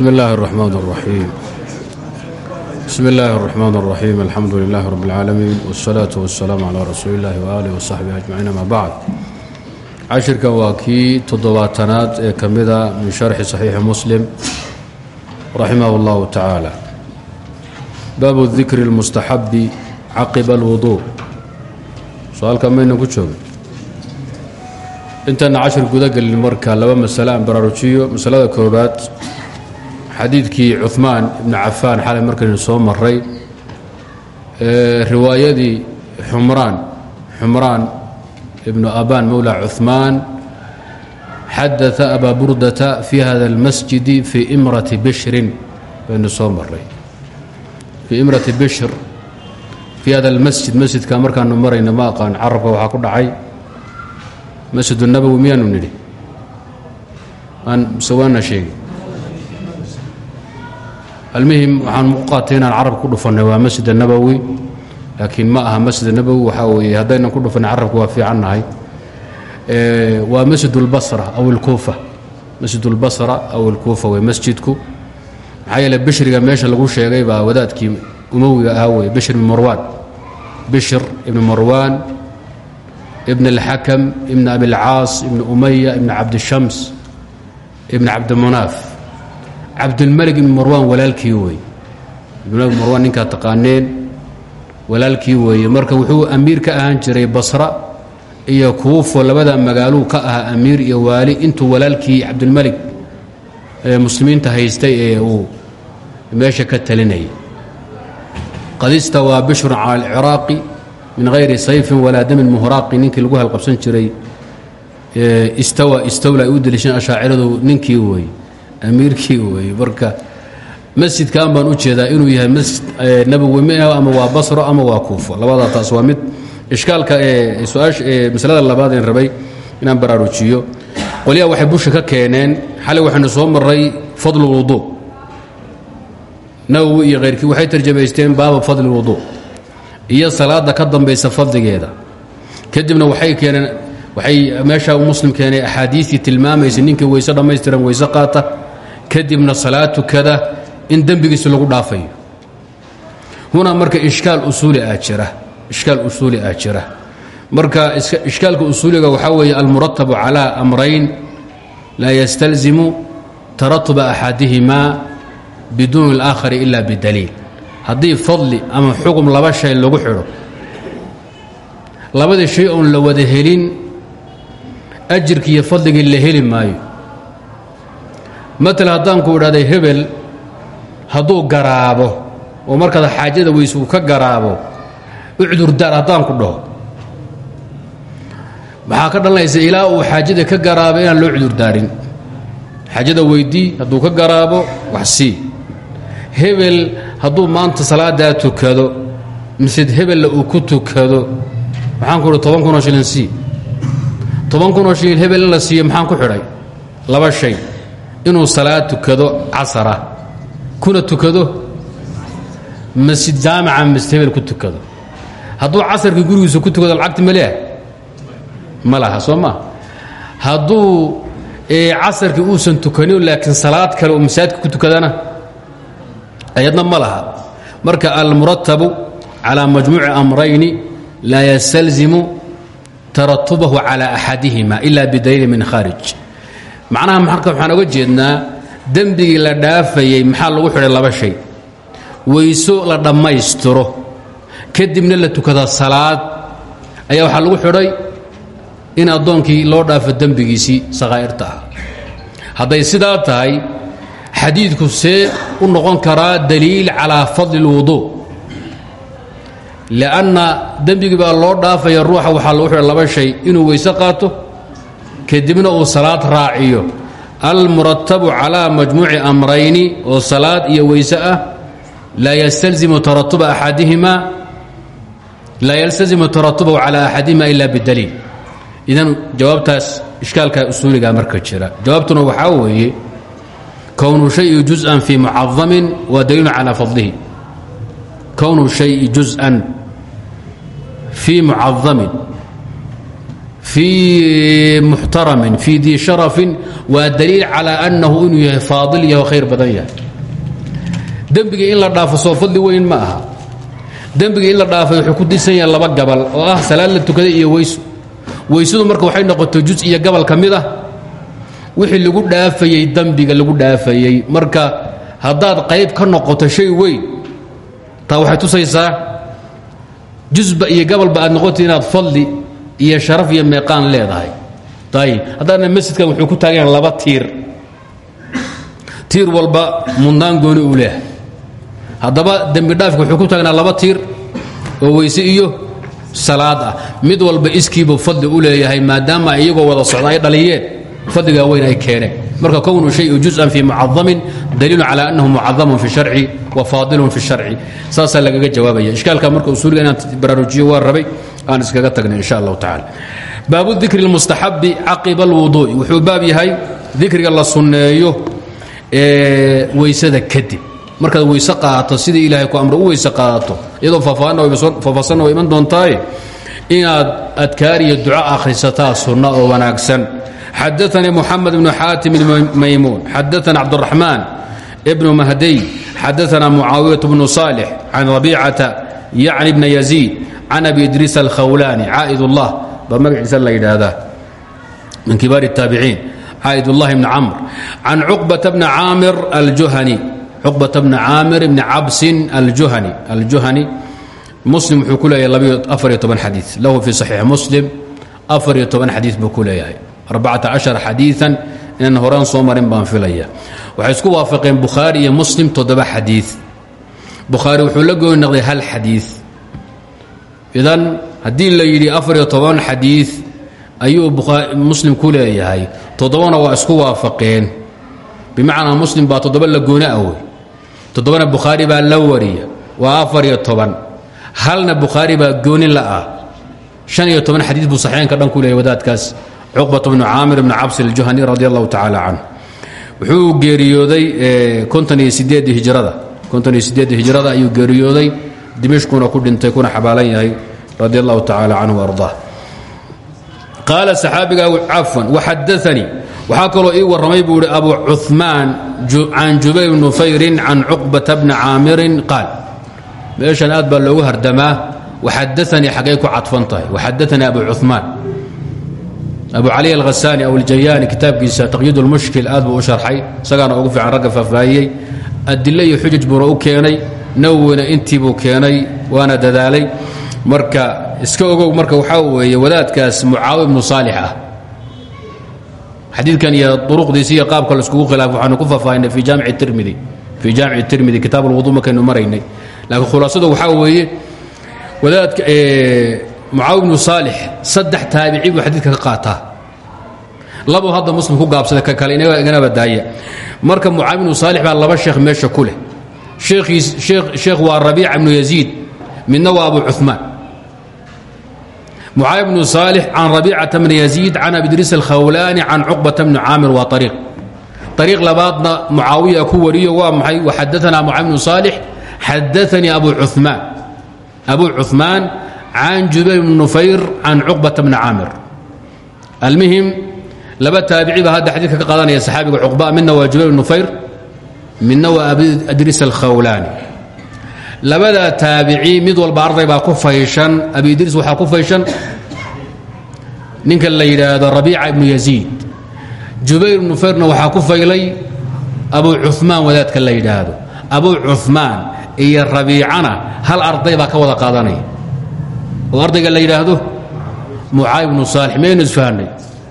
bsm اllahi الرحmn الرaxيim bsmi اllahi الرaxmaan الرaxيim alxamdu lilah rb اlcaalamiin wالsalaaةu waالsalaam calى rasuuli اllahi waalih wsaxbihi ajmaciin ama bacd cashirkan waa kii toddobaatanaad ee ka mida min sharxi صaxiixi muslim raximah اllahu tacaala baabu dikri اlmustaxabi caqiba اlwudu su-aalka maynan ku joogin intaana cashir gudagelin marka laba masale aan baraarujiyo masalada koobaad xadiidkii cumaan ibni cafaan xalay markaynu soo maray riwaayadii xumraan xumraan ibnu abaan mowla cumaan xadaa abaa burdata fi hada اlmasjidi fii imrati bishrin baynu soo maray fii imrati bishr fii hada almasjid masjidka markaanu marayna ma aqaan carabka waxaa ku dhacay. Masjidunabowi miyaanu nidhi? Aan mse waana sheegi almuhim waxaan u qaatay inaan carabka ku dhufannay waa masjid الnabowi laakiin ma aha masjid الnabowi waxaa weeye haddaynan ku dhufanay carabka waa fiicannahay waa masjid اlbasra aw اlkuufa masjid اlbasra aw اlkuufa wey masjidku maxaa yeele bishriga meesha lagu sheegay baa wadaadkii umowiga ahaa weye bishr ibn marwaan bishr ibn marwaan ibn اlxakam ibn abilcaas ibn umaya ibn cabdishams ibn cabdimunaaf cabdulmalik ibn marwaan walaalkii weeye. Ibnmalik marwaan ninkaa taqaaneen walaalkii weeye. Marka wuxuu amiir ka ahaan jiray basra iyo kuufo labada magaaluu ka ahaa amiir iyo waali. Intuu walaalkii cabdulmalik muslimiinta haystay ee uu meesha ka talinayay qad istawaa bishrun cala alciraaqi min hayri sayfin walaa damin muhraaqi. Ninkii lagu halqabsan jiray istawa istawla u deliisheen ashaaciradu ninkii weeye amiirkii weeye. Marka masjidkan baan u jeedaa inuu yahay masjid nabowi ama waa basro ama waa kuufo labadaa taas waa mid ishkaalka ee su'aasha ee masalada labaad een rabay inaan baraarujiyo. Qolyaha waxay busha ka keeneen xalay waxaynu soo maray fadlu wuduu nawowi iyo khayrkii waxay tarjamaysteen baaba fadli wuduu iyo salaada ka dambaysa fadligeeda. Kadibna waxay keeneen waxay meesha muslim keenay axaadiistii tilmaamaysa ninkii weyse dhammaystiran weyse qaata kadibna salaad tukada in dembigiisa lagu dhaafayo. Hunaa marka ishkaal usuuli ah jira ishkaal usuuli ah jira. Marka ishkaalka usuuliga waxaa weeye almuratabu calaa amrayn laa yastalzimu taratuba axadihimaa biduuni اlaakhari ila bidaliil. Haddii fadli ama xugum laba shay lagu xidho labadii shay oon la wada helin ajirkii iyo fadligii la heli maayo maala haddaan ku idhahday hebel hadduu garaabo oo markaad xaajada weyse uu ka garaabo ucdurdaar haddaan ku dhaho. Maxaa ka dhalanaysa ilaa uu xaajada ka garaabo inaan loo cudurdaarin xaajada weydii hadduu ka garaabo wax hebel hadduu maanta salaadaa tukado mise hebella uu ku tukado maxaan ku idhi toban kunoo shilin sii. Toban kunoo shilin hebel la siiyo maxaan ku xidhay? Laba shay inuu salaad tukado casara kuna tukado masjid jaamica masjid hebel ku tukado. Hadduu casarkii gurigiisa ku tukado lacagti ma leeah ma laha soo maa hadduu casarkii uusan tukanin salaad kale uu masaajidka ku tukadana ayadna ma laha. Marka almuratabu calى majmuuci amrayni laa ystalzimu taratubahu calى axadihima ila bidaliili min khaarij macnaha marka waxaan oga jeednaa dembigii la dhaafayey maxaa lagu xidhay laba shay. Weyso la dhammaystiro kadibna la tukada salaad. Ayaa waxaa lagu xidhay in addoonkii loo dhaafo dembigiisii sakhaa'irta ah hadday sidaa tahay xadiidku see u noqon karaa daliil calaa fadli اlwuduu lianna dembigii baa loo dhaafaya ruuxa waxaa lagu xidhay laba shay inuu weyse qaato kadibna uu salaad raaciyo. Almuratabu calaa majmuuci amrayni oo salaad iyo weyse ah laa ystalzimu taratuba axadihimaa laa yaltazimu taratubahu calaa axadihima ila bidaliil. Idan jawaabtaas ishkaalka usuuliga marka jira. Jawaabtuna waxaa weeye kownu shayi juzan fii mucadamin wa daliilun calaa fadlihi. Kownu shayi juzan fii mucadamin fii muxtaramin fii dii sharafin waa daliil calaa annahu inuu yahay faadil yaho khayr badan yahay dembiga in la dhaafo soo fadli weyn ma aha dembiga in la dhaafay wuxuu ku disan yahay laba gabal oo marka waxay noqotay jus iyo gabal ka wixii lagu dhaafayey dembiga lagu dhaafayey marka haddaad qayb ka noqoto shay weyn taa waxay tusaysaa jusba iyo gabalba aad noqota inaad fadli iyo sharaf iyo meeqaan leedahay. Ayib haddaana masjidkan wuxuu ku taagan laba tiir. Tiir walba mundaan gooni uu leehay haddaba dembi wuxuu ku taagnaa laba tiir oo weyse iyo salaad ah. Mid walba iskiibuu fadli u leeyahay maadaama iyagoo wada socda dhaliyeen fadligaa weyn ay keeneen. Marka kownu shayu juزan fi mucadamin daliilu calى annahu mucadamun fi sharci wa faadilun fi sharci. Saasaa lagaga jawaabaya. Ishkaalka marka usuuliga inaan baraarujiyo waa rabay aan iskaga tagnay insha allahu tacala baabu dikri اlmustaxabi caqiba اlwuduu'i wuxuu baab yahay dikriga la sunneeyo ee weysada kadib. Markaad weyse qaato sidii ilaahay ku amro u weyse qaadato iyadoo faahfaahsanna waa iman doontaaye inaad adkaar iyo akhrisataa sunna oo wanaagsan. Xadaanii muxamed bnu xaatim maymuun xadaana cabduraxmaan bnu mahdiy xadaana mucaawiyat bnu saalix can rabiicata yacni bna yaziid can abi idriis alkhawlaani caaid ullah baa magaciisa la yidhaahdaa min kibaar الtaabiciin caaid ullahi bni camr can cuqbata bni caamir aljuhani cuqbata bni caamir bni cabsin aljuhani aljuhani muslim wuxuu ku leeyahay afariyo toban xadii lahu fi saxiix muslim afariyo toban xadiid buu ku leeyahay arbacata cashar xadiian inaan horaan soo filaya waxay isku waafaqeen bukhaari iyo muslim toddoba xadii bukhaari wuxuu la hal xadii idan haddii la yidhi afariyo toban xadii ayuu muslim ku leeyahay toddobana waa isku waafaqeen. Bimacnaa muslim baa toddoba la gooni awey toddobana bukhaari baa la wariya waa afariyo toban. Halna bukhaari baa gooni la'ah han iyo toban xadii buu saxiixaynka dhan ku leeyahy wadaadkaas. Cuqbat bnu caamir bni cabs aljuhani radi allahu tacaala canh wuxuu geeriyooday konton iyo sideedii hijrada. Konton iyo sideeddii hijrada ayuu geeriyooday dimishkuna ku dhintay kuna xabaalan yahay radi allahu tacaala canhu ardaa qaala saxaabigaa cafwan waxadaanii waxaa kaloo ii warramay buu idhi abu cumaan can jubayr nufayrin can cuqbata bni caamirin qaal. Meeshan aad baa loogu hardamaa waxadaanii xaggay ku cadfan tahay. Waxadaanii abu cumaan abu cali alhasaani aw aljayaani kitaabkiisa taqyiid lmushkil aad buu u sharxay isagaana ugu fiican ragga faahfaahiyey. Adile iyo xujaj nawowina intii buu keenay waana dadaalay. Marka iska ogow marka waxaa weeye wadaadkaas mucaawi ibnu saalix ah. Xadiidkan iyo uruqdiisi iyo qaabka laiskugu khilaaf waxaanu ku faahfaahinay fi jaamici tirmidi. Fii jaamici tirmidi kitaab alwudu markaynu maraynay. Laakiin khulaasadu waxaa weeye wadaadka mucaawi ibnu saalix saddex taabici buu xadiidka ka qaataa. Labo hadda muslim ku gaabsada ka kale igana badaaya marka mucaawi ibnu saalix baa laba sheekh meesha ku leh sheekh waa rabiica bnu yaziid midna waa abu cumaan mucaaya bnu saalix can rabiicata bni yaziid can abidriis alkhawlaani can cuqbata bni caamir waa ariiq ariiq labaadna mucaawiya ku wariyo waa maxay? Waxadaanaa mucaaya bnu saalix xadaanii abu cumaan abu cumaan can jubayr bni nufayr can cuqbata bni caamir. Almihim laba taabici baa hadda xadiidka ka qaadanaya saxaabiga cuqba midna waa jubayr bn nufayr midna waa abidriis alkhawlaani labadaa taabici mid walba arday baa ku fayshan abi idriis waxaa ku fayshan. Ninka la yidhaahdo rabiica ibnu yaziid. Jubayr ibnu fayrna waxaa ku faylay. Abu cuثmaan wadaadka la yidhaahdo. Abu cuثmaan iyo rabiicana hal arday baa ka wada qaadanaya. Oo la yidhaahdo mucaawi ibnu saalix maynu isfahanay?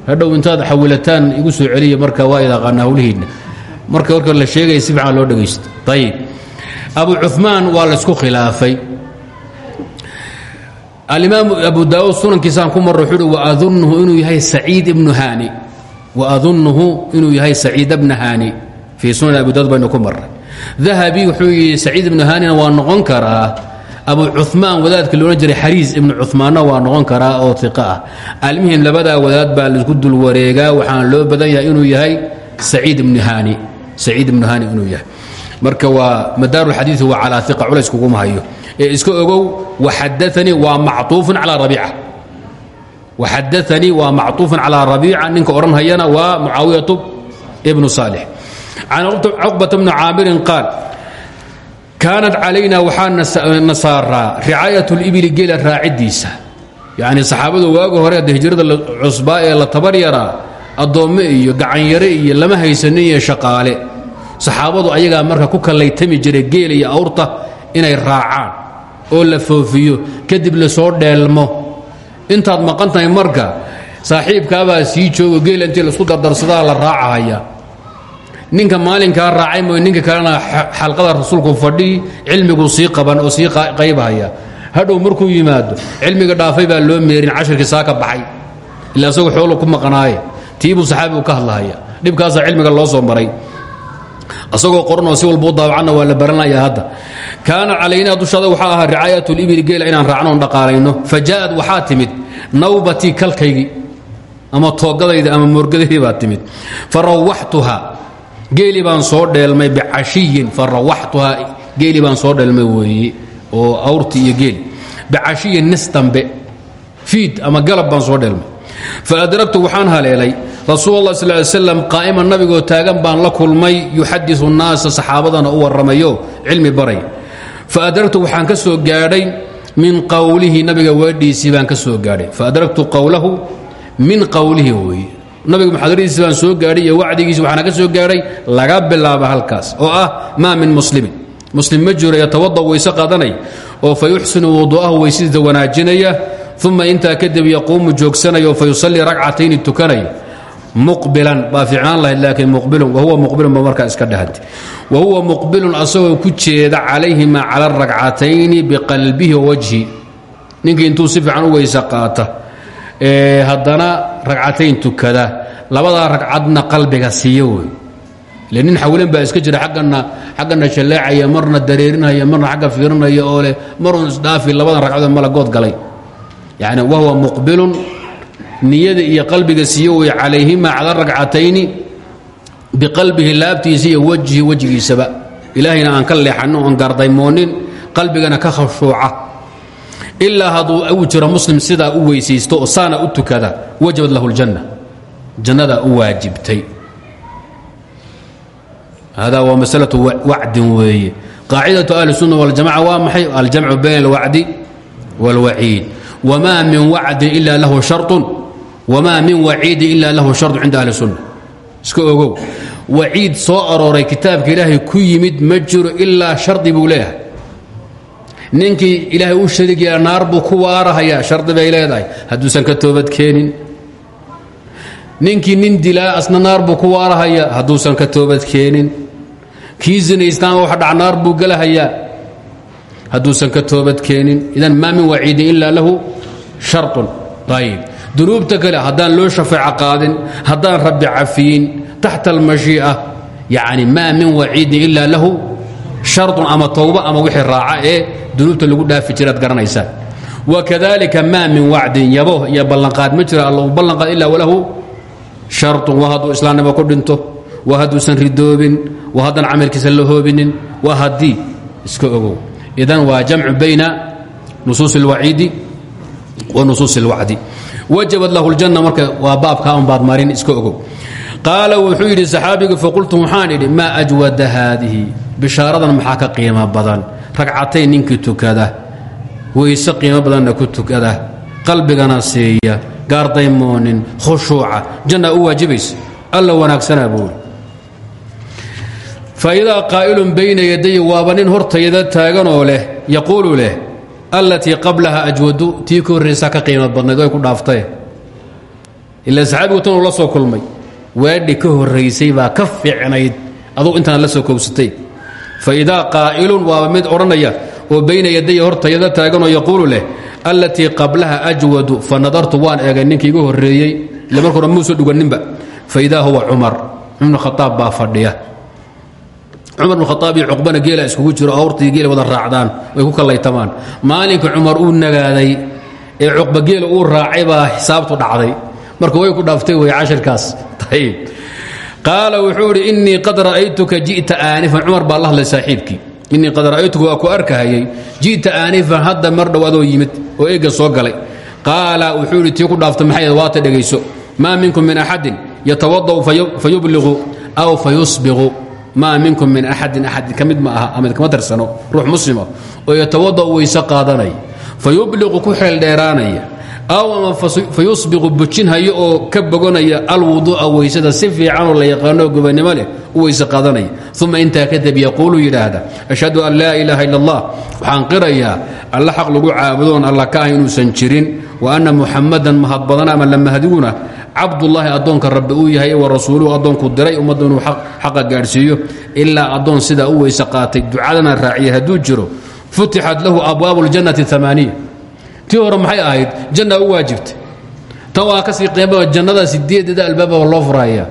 Hadhow intaad xawilataan igu soo celiya marka waa idaqaana hawlihiinna marka warka la sheegaya si fiican loo dhegaysto ayib abu cumaan waa la isku khilaafay. Alimaam abu daauud sunankiisaan ku marro wuxuu uhi waadunnuhu inuu yahay saciid ibnu hani waadunnuhu inuu yahay saciid bna hani fii sunan abu daud baynu ku marray. Dahabi wuxuu yidhi saciid ibnu hanina waa noqon karaa abu cumaan wadaadka loodhan jiray xariis ibnu cumaanna waa noqon karaa oo iq ah. Almihim labadaa wadaad baa la isku dul loo badan yahay yahay saciid ibnu hani saciid ibnu haani inuu yahay marka waa madaar xadii waa calaa iqa culays kuguma hayo ee iska ogow waxadaanii waa macطuufun calى rabiica waxadaanii waa macطuufan calىa rabiica ninka odhanhayana waa mucaawiyatu bnu saalix can cuqbata bni caamirin qaal kaanat calayna waxaa na saaraa ricaayat اlibili geela raacidiisa yacni saxaabadu waaga hore hadda hijrada cusbaa ee la tabar yaraa addoommo iyo gacanyare iyo lama haysanin iyo shaqaale. Saxaabadu ayagaa marka ku kallaytami jiray geela iyo awrta inay raacaan oo la foofiyo kadib la soo dheelmo. Intaad maqan tahay marka saaxiibkaabaa sii joogo geela intii la isku dardarsadaa la raacahaya ninka maalinkaa raacay mooy ninka kalena xalqada rasuulku fadhii cilmigu sii qaban oo sii qaybahaya hadhow markuu yimaado cilmiga dhaafay baa loo meerin cashirkii saa baxay. Ila isagoo xoolo ku maqanaaye tiibuu saxaabigu ka hadlahaya dhibkaasaa cilmiga loo soo maray. Asagoo qoranoo si walbuu daawacanna waa la baranaya hadda. Kaana calaynaa dushaada waxaa ahaa ricaayat libili geela inaan raacnoon dhaqaalayno. Fa jaaءad waxaa timid nawbatii ama toogadayda ama moorgadaydii baa timid. Fa rawaxtuha geeli baan soo dheelmay bicashiyin. Fa rawaxtuhaa geeli baan soo dheelmay weeye oo awrti iyo geeli. Bicashiyin nis dambe fiid ama galab baan soo dheelmay fa adragtu waxaan haleelay. Rasuul sal ly slam qaa'iman nabigoo taagan baan la kulmay yuxadiu nnaasa saxaabadana u warramayo cilmi baray. Fa adragtu waxaan ka soo gaadhay min qowlihi nabiga weedhiisii baan ka soo gaadhay. Faadragtu qowlahu min qowlihi weeye nabiga muxaadaradiisi baan soo gaadhay iyo wacdigiisi ka soo gaadhay laga bilaaba halkaas oo ah maa min muslimin. Muslim ma jiro yatawada weyse oo fa yuxsinu wuduu'ahu weysadiisa wanaajinaya uma intaa kadib yaquumu joogsanaya oo fa yusallii ragcatayni tukanaya muqbilan baa fiicnaan lahayd laakiin muqbilun wahuwa muqbilun ba markaa iska dhahantay wa huwa muqbilun asagoo ku jeeda calayhima cala aragcatayni biqalbihi wawajhi ninkii intuu si fiican u weyse qaata ee haddana ragcatayn tukada labadaa ragcadna qalbiga siiyo wey ile nin xawilan baa iska jira aggana xaggana shalleecaya marna dareerinaya marna xagga yani wahuwa muqbilun niyada iyo qalbiga siiyo wey calayhima cala ragcatayni biqalbihi laabtiisa iyo wajhi wejigiisaba ilaahayna aan ka leexanin oon gardaymoonin qalbigana ka khashuuca. Ilaa hadduu uu jiro muslim sidaa u weysaysto oo u tukada wajabad lahu ljanna. Jannadaa u waajibtay. Hada waa masalatu wacdin weeye. Qaacidatu ahli sunna waljamaca waa maxay? Aljamcu wma min wacdin ila lahu sharطun wma min waciidin ila lahu sharطu cinda ahli sunna iska ogow. Waciid soo arooray kitaabka ilaahay ku yimid ma jiro ilaa shardi buu leeyahay. Ninkii ilaahay u shariig yeela naar buu ku waarahayaa shardi bay leedahay. Hadduusan ka toobad keenin. Ninkii nin dilaa asna naar buu ku waarahayaa hadduusan ka toobad keenin. Kii zinaystaan wax dhac naar buu gelahayaa hadduusan ka toobad keenin. Idan maa min waciidin ila lahu sharun ayb dunuubta kale haddaan loo shafaac qaadin haddaan rabbi cafiyin taxta almashii'a yani maa min waciidin ilaa lahu sharun ama towbo ama wixii raaca ee dunuubta lagu dhaafi jiraad garanaysaan. Wakadalika maa min wacdin yabo iyo ballanqaad ma jira alla ballanqaad ila walahu sharun wa hadduu islaamnimo ku dhinto wa hadduusan ridoobin wa haddaan camalkiisa la hoobinin wa haddii iska ogow. Idan waa jamcu bayna nusuus اlwaciidi nusuus اlwacdi wajabad lahu اljanna marka waa baabkaa un baad marin iska ogow. Qaala wuxuu yidhi saxaabigu faqultu waxaan idhi maa ajwada haadihi? Bishaaradan maxaa ka qiimo badan? Ragcatayn ninkii tukada. Weyse qiimo badanna ku tukada. Qalbigana siiya. Gaardaymoonin khushuuca. Janna u waajibaysa. Alla wanaagsanaa buuri faidaa qaa'ilun bayna yaday waaba nin hortayda taaganoo leh allatii qablaha ajwadu tii ka horraysaa ka qiimo badnayd way ku dhaaftae ilaa saxaabigu tanuu la soo kulmay waadhi ka horraysay baa ka fiicnayd aduu intaan la soo kowsatay faidaa qaa'ilun waaba mid odhanaya oo bayna yaday hortayda taaganoo yaquulu leh allatii qablaha ajwadu fa nadartu waan eegay ninkii iga horreeyey ile marka hore muuso dhuganinba faidaa huwa cumar ibnu baa fadhiya cumar bn khaaab iyo cuqbana geela iskugu jiro awrtii geela wada raacdaan way ku kallaytamaan. Maalinka cumar uu nagaaday ee cuqba geela uu raacay baa xisaabtu dhacday. Marka way ku dhaaftay wey cashirkaas ayb qaala wuxuu idhi qad ra'aytuka ji'ta aanifan. Cumar baa la hadlay saaxiibkii. Qad ra'aytuka waa ku arkahayay. Ji'ta aanifan hadda mar dhow yimid oo eegga soo galay. Qaala wuxuu tii ku dhaafta maxay waata dhegayso maa minkum min axadin yatawadau fayubliqu aw fayusbiqu maa minkum min axadin axad ka mid ma aha ama kama tirsano ruux muslima oo yatawadau weyse qaadanaya fayubliqu ku xeeldheeraanaya aw fayusbiqu bujinhayo oo ka bogonaya alwuduu'a weysada si fiicanoo la yaqaanoo gobannimo leh u weyse qaadanaya. Uma intaa kadib ashhadu an laa ilaaha illa allah waxaan qirayaa alla xaq lagu caabudoon alla ka ah inuusan jirin wa anna muxamadan mahad badan ama la mahdiguna cabdullaahi addoonka rabbi uu yahay wa rasuuluhu addoonku diray ummadda inuu xaqa gaadhsiiyo ilaa addoon sidaa u weyse qaatay ducadana raaciya hadduu jiro futixat lahu abwaabu ljannati amaaniya tii hore maxay ahayd janna u waajibtay tan waa kasii qiimaba jannada sideedada albaababa loo furaya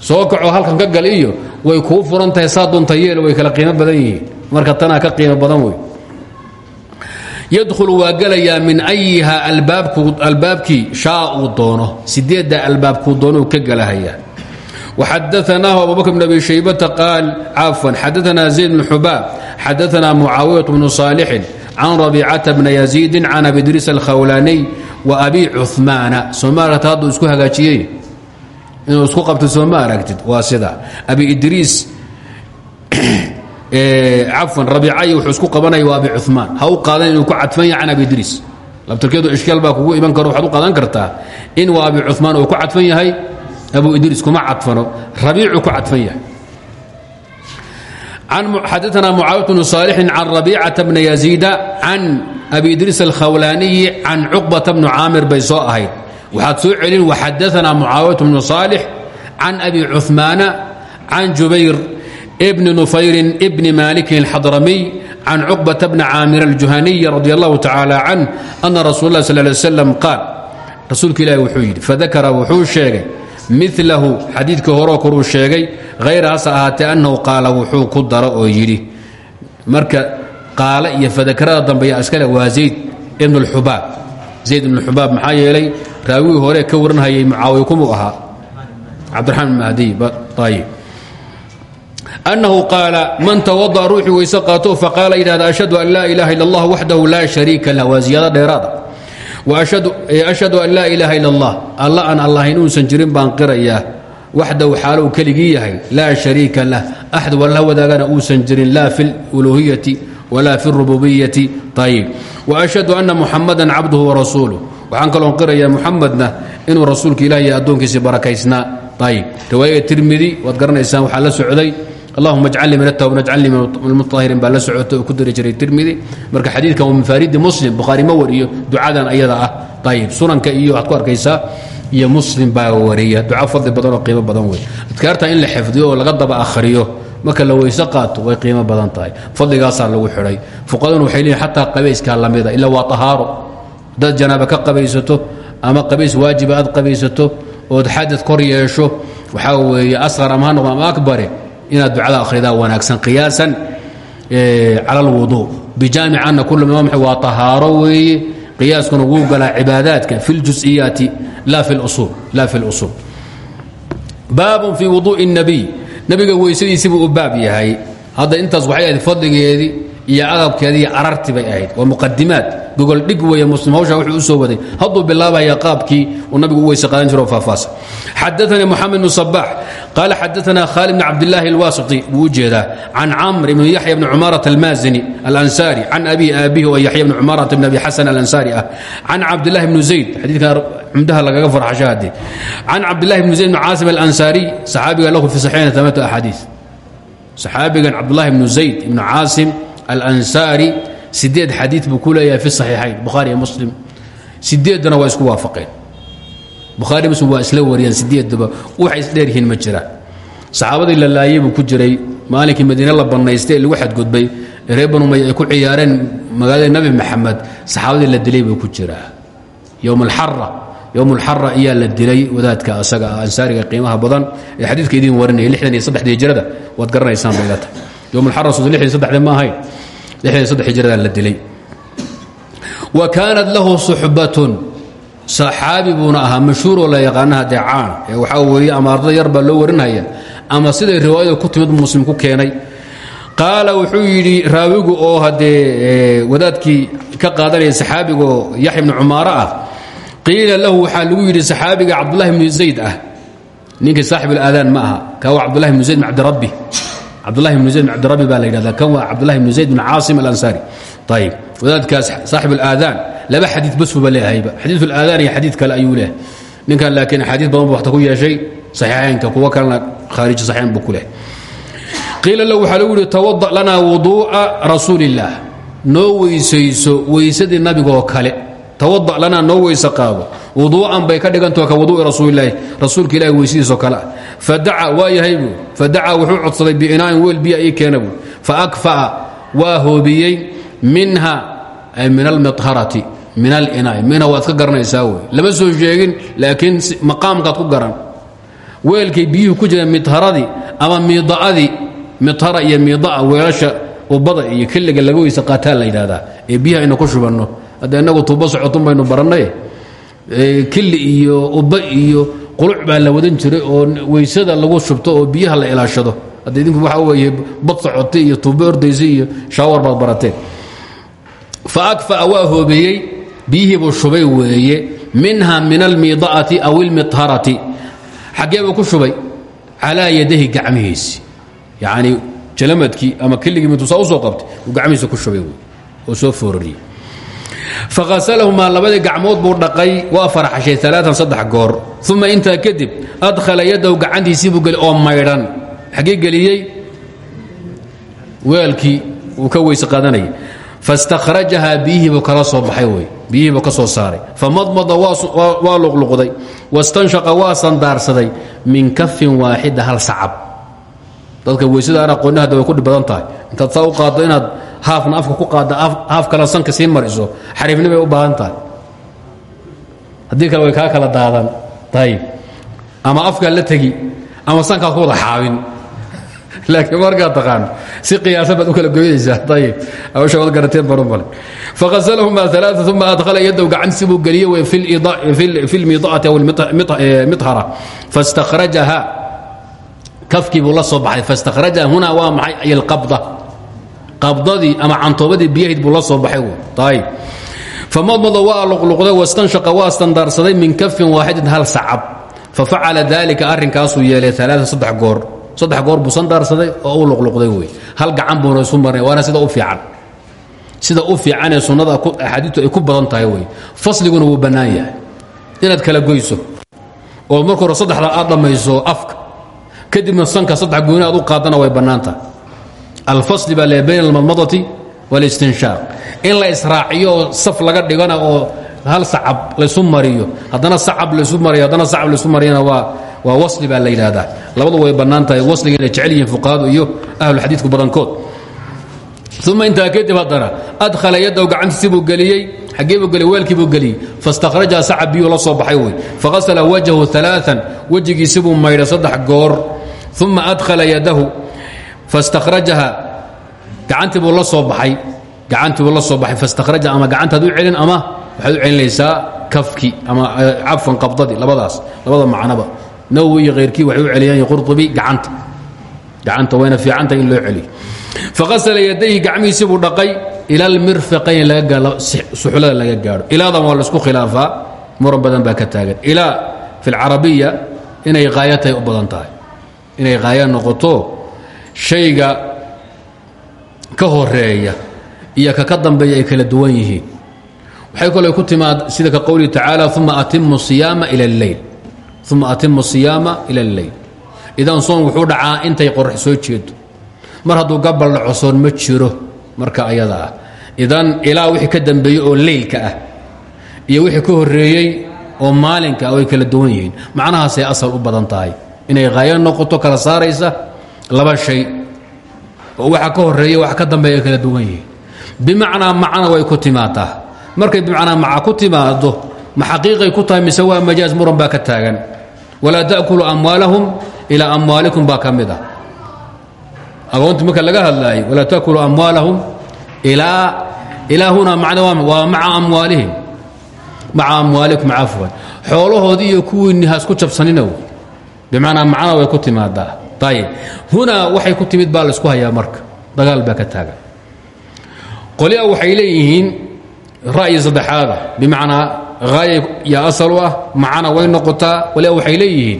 soo kacoo halkan ka gal iyo way kuu furan tahay saa doonta yeel way kala qiimo badan yihiin marka tanaa ka qiimo badan wey yadkhulu waa gelayaa min ayiha albaabkii shaa uu doono sideedda albaabkuu doonou ka gelahayaa وxadaثnaahu abu bakr bn abi shaybata qaal cafwan xadaثna zayd bn xubaab xadaثna mucaawiyaة bnu صaalixin can rabicata bna yaziidi can abi idriis alkhawlaaniy wa abi cumaana soo ma aragta hadduu isku hagaajiyey inuu isku qabto soo ma aragtid waa sida abi idriis cafwan rabiicay wuxuu isku qabanaya waa abi cumaan ha u qaadan inuu ku cadfan yahay can abi idriis labtarkeedu ishkaal baa kugu iman karo waxaad u qaadan kartaa in waa abi cumaan uu ku cadfan yahay abu idriis kuma cadfano rabiicuu ku cadfan yahay xadana mucaawiya bnu saalixin can rabiicata bna yaziida can abi idriis alkhawlaaniyi can cuqbata bnu caamir bay soo ahayd waxaad soo celin waxadaana mucaawiyat bnu saalix can abi cumaana can jubayr bni nufayrin bni maalikin alxadramiy can cuqbata bna caamir aljuhaniy radi allahu tacaala canh ana rasuul lah sal l slam qaal rasuulka ilaahi wuxuu yidhi fadakara wuxuu sheegay milahu xadiidkii horeo koruu sheegay hayra hase ahaatee annahu qaala wuxuu ku daro oo yidhi marka qaale iyo fadakarada dambeeya iskale waa zayd ibn اlxubaab zayd ibn xubaab maxaa yeelay raawigii hore ka waranhayay mucaawiya kumuu ahaa cabdiraxmaan mahdiy ayib. Annahu qaala man tawada'a ruuxii weyse qaato faqaala yidhahda ashhadu an laa ilaha illa allah waxdahu laa shariika lah waa ziyaado ashhadu an laa ilaaha ila allah alla aan allahayn uusan jirin baan qirayaa waxdahu xaalo uu keligii yahay. Laa shariika lah. Axad walla wadaagana uusan jirin. Laa fi luluhiyati walaa fi rububiyati ayib waashhadu anna muxamadan cabduhu warasuuluh waxaan kaloon qirayaa muxamedna inuu rasuulka ilah yahay addoonkiisii barakaysnaa. Ayib riwaayada tirmidi waad garanaysaan waxaa la socday allahuma ajcalnii min atawbin ajcalnii min almutahiriin baa la socota oo ku dari jiray tirmidi marka xadiidkan waa min faaridi muslim bukhaari ma wariyo ducadan ayada ah. Ayib sunanka iyo waxaad ku arkaysaa iyo muslim baa wariya. Duca fadli badan oo qiimo badan wey adkaarta in la xifdiyo oo laga daba akhriyo marka la weyse qaato way qiimo badan tahay. Fadligaasaa lagu xidhay. Fuqaduna waxay leeyihiin xataa qabayskaa lamida ila waa tahaaro. Dad janaaba ka qabaysato ama qabays waajiba aad qabaysato ood xadad kor yeesho waxaa weeye asqar ama ha noqdo ama akbare inaad ducada akhridaa wanaagsan qiyaasan cala alwuduu bijaamic anna kullu imaam waa tahaaro weeye. Qiyaaskuna wuu galaa cibaadaadka fi ljusiyaati la fi lusul baabun fii wuduu'i الnabiy nabiga weysadiisibuu u baab yahay. Hadda intaas waxay ahayd fadligeedii iyo adabkeedii iyo arartii bay ahayd waa muqadimaad gogol dhig weeye muslim hawshaa wuxuu u soo waday hadduu bilaabaya qaabkii uu nabigu u weyse qaadan jiro faahfaasa xadaثanii moxamed bn صabax qaala xadaثana khaalid bn cabdillaahi اlwaasiti buu u jeedaa can camr ibn yaxya bni cumaaraة almaazini alansari can abi aabihi oo yaxya bni cumaarata bn abi xasan alansari ah can cabdillahi bni zayd xadiidkan cumdaha lagaga farxashaade can cabdillahi bni zayd bn caasim alansariy saxaabiga lahu fi saxiixina tamatu axaadiiث saxaabigan cabdullahi bnu zayd ibnu caasim alansaari sideed xadii buu ku leeyahay fi saxiixayn bukhaari iyo muslim. Sideeddana waa isku waafaqeen. Bukhaari muslim waa isla wariyeen sideedaba waxay isdheer yihiin ma jiraan. Saxaabadii la laayey buu ku jiray maalinkii madiine la bannaystay ee lagu xadgudbay ee reer banu umaya ay ku ciyaareen magaalada nebi maxamed saxaabadii la dilay buu ku jiraa. Yowm alxara yowm alxara ayaa la dilay wadaadka asaga ansaariga qiimaha badan. Ee xadiidka idiin warinaya lixdan iyo saddexdii hijrada waad garanaysaan bay kaanat lahu suxbatun saxaabi buuna ahaa mashhuuroo la yaqaanaha dee caan. Ee waxaa weeye ama ardada yar baa loo warinhaya. Ama siday riwaayada ku timid muslim ku keenay. Qaala wuxuu yidhi raawigu oo haddee wadaadkii ka qaadanaya saxaabigaoo yaxya bni cumaaro ah qiila lahu waxaa lagu yidhi saxaabiga cabdulahi bni zayd ah. Ninkii saaxib اlaadaan ma aha. Kan waa cabdulahi bnu zayd bn cabdirabbi cabdulahi bnu zayd bn cabdirabbi baa la yidhahda kan waa cabdulahi bnu zayd bn caasim alansaari ayib wadaadkaas saaxib اlaadaan laba xadiid basuba leehayba xadiiu اlaadaan iyo xadiid kale ayuu leehay ninkan laakiin axaadiis badan bu waxta ku yeeshay saxiixaynka kuwo kalena khaariji saxiixayn buu ku lehay qiila lahu waxaa lagu yihi tawada lanaa wuduu'a rasuuli اllaah noo weysayso weysadii nabigaoo kale tawada lanaa noo weyse qaado wuduu'an bay ka dhigantao ka wuduu'i rasuulilaahi rasuulka ilahi weysadiisoo kale ah fadaca waa yahay wuxuu codsaday biinaa'in weel biya ii keena buu. Faakfa'a waa hoobiyey minha ay min almiharati min alinaai minha waad ka garanaysaa wey lama soo sheegin laakiin maqaamkaad ku garan. Weelkay biyuhu ku jireen midharadii ama miida'adii midhara iyo miida'a weelasha ubada iyo killiga laga weysa qaataa la yidhahdaa ee biyaha aynu ku shubanno. Hadda innagu tuubo socotun baynu barannay killi iyo ubba iyo quluc baa la wadan jiray oo weysada lagu shubto oo biyaha la ilaashado. Hadda idinku waxa weeye bad iyo tuubo ordaysa iyo shaawar baad barateen. Fa akfa'a waa hoobeeyey biyihiibuu shubay weeye minha min almiida'ati aw ilmidharati xaggee buu ku shubay calaa yadahi gacmihiisi. Yacni jalamadkii ama killigii mintuusaa u soo qabtay gacmihiisa ku shubay oo soo foorariyey fahaslahumaa labadii gacmood buu dhaqay waa faraxashay alaaan saddex goor uma intaa kadib adhala yadahu gacantiisii buu geli oo maydhan xaggee geliyey weelkii uu ka weyse qaadanayay faاstakhrajahaa biyihiibuu kala soo baxay wey biyihiibuu ka soo saaray famadmada waa luqluqday wastanshaqa waa sandaarsaday min kafin waaxida dadka weysada aan aqoonni hadda way ku dhib badan tahay inaad haafna afka ku qaadda haaf kale sanka sii mariso xariifni bay u baahan tahay haddii kale way kaa kala daadan ayib ama afkaa la tegi ama sankaad ku wada xaabin laakiin markaad taqaano si qiyaasan baad u kala goynaysaa ayib hawsha wad garateen baru male faqasalahuma ثلاثة uma adkhala yadahu gacantiisi buu geliyey fi lmiida'ati aw midhara faاstakhrajaha kafkii buu la soo baxay faاstakhrajaha huna waa maxay ay اlqabda qabdadii ama cantoobadii biyahayd buu la soo baxay famadmada waa luqluqday wastanshaqa waa standaarsaday min kafin waaxidin hal sacab. Fafacala dalika arrinkaasuu yeelay aaaa goor. Saddex goor buu sandaarsaday oo u luqluqday wey. Hal gacan buuna isu marnay waana sida u fiican. Sida u fiicanee sunnada axaadiistu ay ku badan tahay wey. Fasliguna wuu bannaan yahay. Inaad kala goyso oo marka hore saddexda aad dhammayso afka kadibna sanka saddex gooni aad u qaadana way bannaan tahay alfasli baa le bayn almadmadati walistinshaaq in la israaciyo oo saf laga dhigana oo hal sacab laysu mariyo haddana sacab laysu mariyo haddana sacab laysu mariyana waa waa wasli baa la yidhaahdaa labadu way bannaan tahay wasliga inay jecel yihiin fuqahadu iyo ahluxadiidku badankood uma intaa kadib haddana adhala yaddow gacantiisii buu geliyey xaggee buu geliyey weelkii buu geliyey fastakhraja sacab biyuu la soo baxay wey faghasala wajahu alaaan wejigiisii buu maydhay saddex goor uma adhala yadahu fastakrajaha gacantiibuu la soo baxay. Gacantiibuu la soo baxay. Fastakrajaha ama gacantaad u celin ama waxaad u celinaysaa kafki ama eh, cafan qabdadii labadaas labada macnaba. Nawowi iyo khayrkii waxay u qurtubi gacanta. Gacanta wayna fiicanta in loo celiyo. Faqasala yadayhi gacmihiisii buu dhaqay ila almirfaqayn suxlada laga gaadho. Ilaadan waa la isku khilaafaa. Muran badan baa ka taagan. Ilaa fi lcarabiya inay haaya u badan tahay. Inay haaya noqoto shayga ka horreeya iyo ka dambeeya ay kala duwan yihiin. Waxay kaloo ku timaad sida ka qowlihi tacaala uma atimu siyaama ila اleyl uma atimu siyaama ila اlleyl idan soon wuxuu dhacaa intay qorax soo jeedo. Mar hadduu gabal dhaco soon ma jiro marka ayada ah. Idan ilaa wixii ka dambeeyey oo leylka ah iyo wixii ka horeeyey oo maalinka ah way kala duwan yihiin. Macnahaasay asal u badan tahay. Inay haayo noqoto kala saaraysa laba shay oo waxa ka horreeya waxa ka dambeeya kala duwan yihiin. Bimacnaa macna way ku timaadaa. Markay bimacnaa maca ku timaado ma xaqiiqay ku tahay mise waa majaaz muran baa ka taagan. Walaa ta'kuluu amwaalahum ilaa amwaalikum baa ka mid ah. Agoonti marka laga hadlaayay walaa takuluu amwaalahum ilaa ilaa hunaa macna waa maca amwaalihim. Maca amwaalikum cafwan xoolahoodii iyo kuwiinni ha isku jabsanina wey. Bimacnaa macna way ku timaadaa ayib hunaa waxay ku timid baa la isku hayaa marka. Dagaal baa ka taagan. Qolyaa waxay leeyihiin ra'yi saddexaada bimacnaa haaya yaa asal u ah. Macana way noqotaa. Qolyaa waxay leeyihiin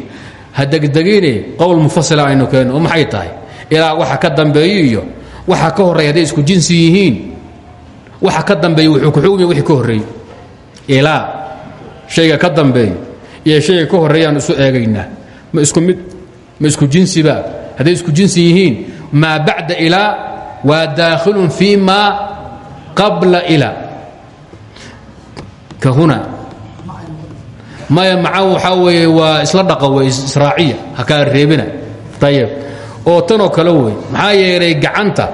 ha degdegine qowl mufasila aynu keenno oo maxay tahay? Ilaa waxa ka dambeeyo iyo waxa ka horreeya hadday isku jinsi yihiin waxa ka dambeeya wuxuu ku xugmiya wixii ka horreeyey ilaa shayga ka dambeeyo iyo shayga ka horreeyaan isu eegaynaa ma isku mid ma isku jinsiba? Hadday isku jinsi yihiin maa bacda ilaa waa daakhilun fii ma qabla ilaa ka huna. Maya maca waxaa weeye waa isla dhaqa wey israaciya ha kaa reebina. Ayib oo tanoo kale wey maxaa yeelay gacanta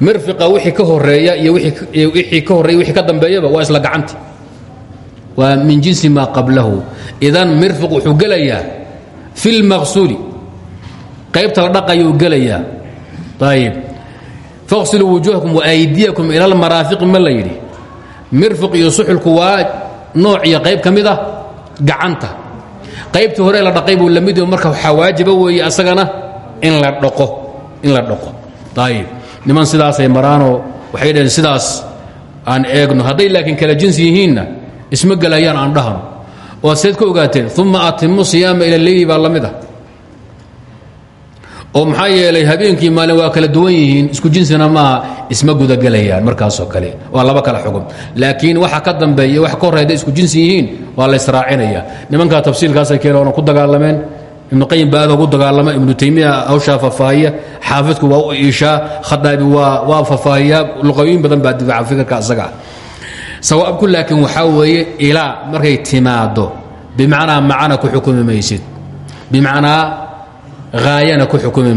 mirfiqa wixii ka horreeya iyo wixii ka horreeya wixii ka dambeeyaba waa isla gacanti. Waa min jinsi maa qablahu. Idan mirfiq wuxuu gelayaa fi lmaqsuuli qaybta la dhaqayuu gelayaa ayib faqsiluu wujuhakum waaydiyakum ila almaraafiqi ma la yidhi mirfiq iyo suxulku waa nooc iyo qayb ka mid ah gacanta. qaybtii hore la dhaqay buu la mid marka waxaa waajiba weeye asagana in la dhaqo in la dhaqo. ayib niman sidaasay maraanoo waxay dhaheen sidaas aan eegno. Hadday laakiin kala jinsi yihiinna isma gelayaan aan dhahno oo seed ogaateen uma atimu siyaama ila leyli baa la mid ah. Oo maxaa yeelay habeenkii kala duwan isku jinsina maaha isma gudagelayaan markaasoo kale. Waa laba kala xugum laakiin waxa ka dambeeya wax ka isku jinsi waa la israacinaya. Nimankaa tafsiilkaasay keen oona ku dagaalameen. Ibnu qayim baa ugu dagaalama ibnu taymiya hawshaa fafaahiya xaafidku waa u iishaa khadaabi waa waa fafaahiya luqooyin badan baa difaaca fikirka isaga sawaabku laakiin waxaa weeye ilaa markay timaado bimacnaa macana ku xukumi maysid. Bimacnaa ku xukumi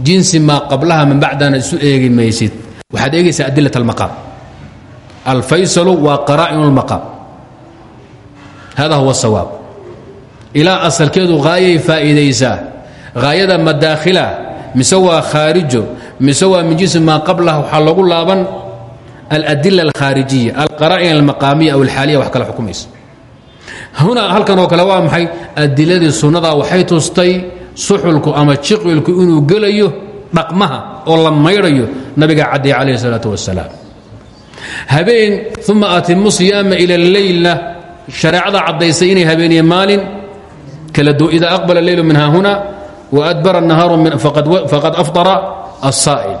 jinsi maa qablaha man bacdana isu eegi maysid. Waxaad eegaysaa adilat almaqaam alfaysalu waa qaraa'inu اlmaqaam hada huwa sawaab. Ilaa asalkeedu haayay faa'iidaysaa. Haayada madaakhila mise waa khaarijo mise min jinsi maa qablaha waxaa lagu laaban aladila alkhaarijiya alqaraa'in almaqaamiya aw alxaaliya wax kala xukumaysa huna halkan oo kale waa maxay adiladii sunnada waxay tustay suxulku ama jiqilku inuu gelayo dhaqmaha oo la maydhayo nabiga cadday calayh salaatu wasalaam habeen uma atimu siyaama ila leylna shareecada caddaysay inay habeeniye maalin kala du ida aqbala leylu min haahuna waadbara nahaaru faqad afطara الsaa'il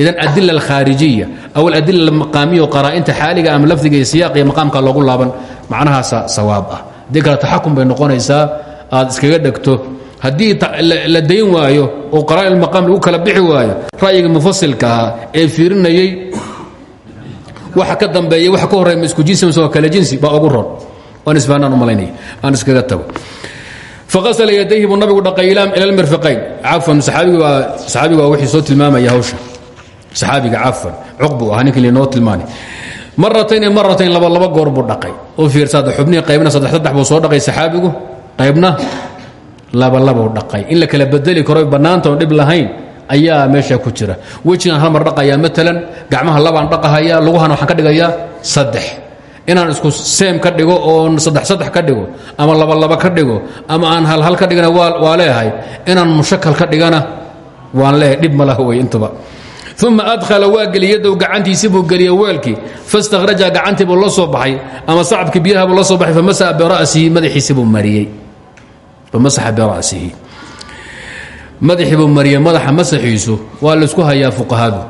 idan adila alkhaarijiya aw aladila almaqaamiya oo qaraa'inta xaaliga ama lafdiga iyo siyaaqiya maqaamka loogu laaban macnahaasa sawaab ah haddii kale taxakum bay noqonaysaa aad iskaga dhegto haddii la dayn waayo oo qaraa'in almaqaam lagu kala bixi waayo ra'yiga mufasilka ahaa ee fiirinayey waxa ka dambeeya waxa ka horreya ma isku jinsi mise waa kala jinsi baa ugu ron waan isfahanaan u malaynaya aan iskaga tago faqasla yadayhi buu nabigu dhaqay ila lmirfiqayn cafan saxaabiga waa saxaabiga waa wixii soo tilmaamaya hawsha saxaabiga cafan cuqbu ah ninkii linoo tilmaanay maratayn iyo laba laba goor buu dhaqay. U fiirsaada xubnihii qaybna saddex saddex buu soo dhaqay saxaabigu qaybna laba labuu dhaqay. In la kala bedeli karo bannaanta oon lahayn ayaa meesha ku jira. Wejigaan hal mar dhaqayaa maalan gacmaha labaan dhaqahaya lugahana waxaan ka dhigayaa saddex. Inaan isku seem ka dhigo oon saddex saddex ka dhigo ama laba laba ka dhigo ama aan hal hal ka dhigana waa leeyahay. Inaan mushakal ka dhigana waan leeyahay dhib ma laha wey uma adhala waa geliy yadow gacantiisii buu geliye weelkii fastakhraja gacantii buu la soo baxay ama sacabkii biyaha buu la soo baxay famasaxa bira'sihi madaxiisii buu mariyey famasaxa bira'sihi madaxii buu mariyey madaxa masaxiisu waa laysku hayaa fuqahadu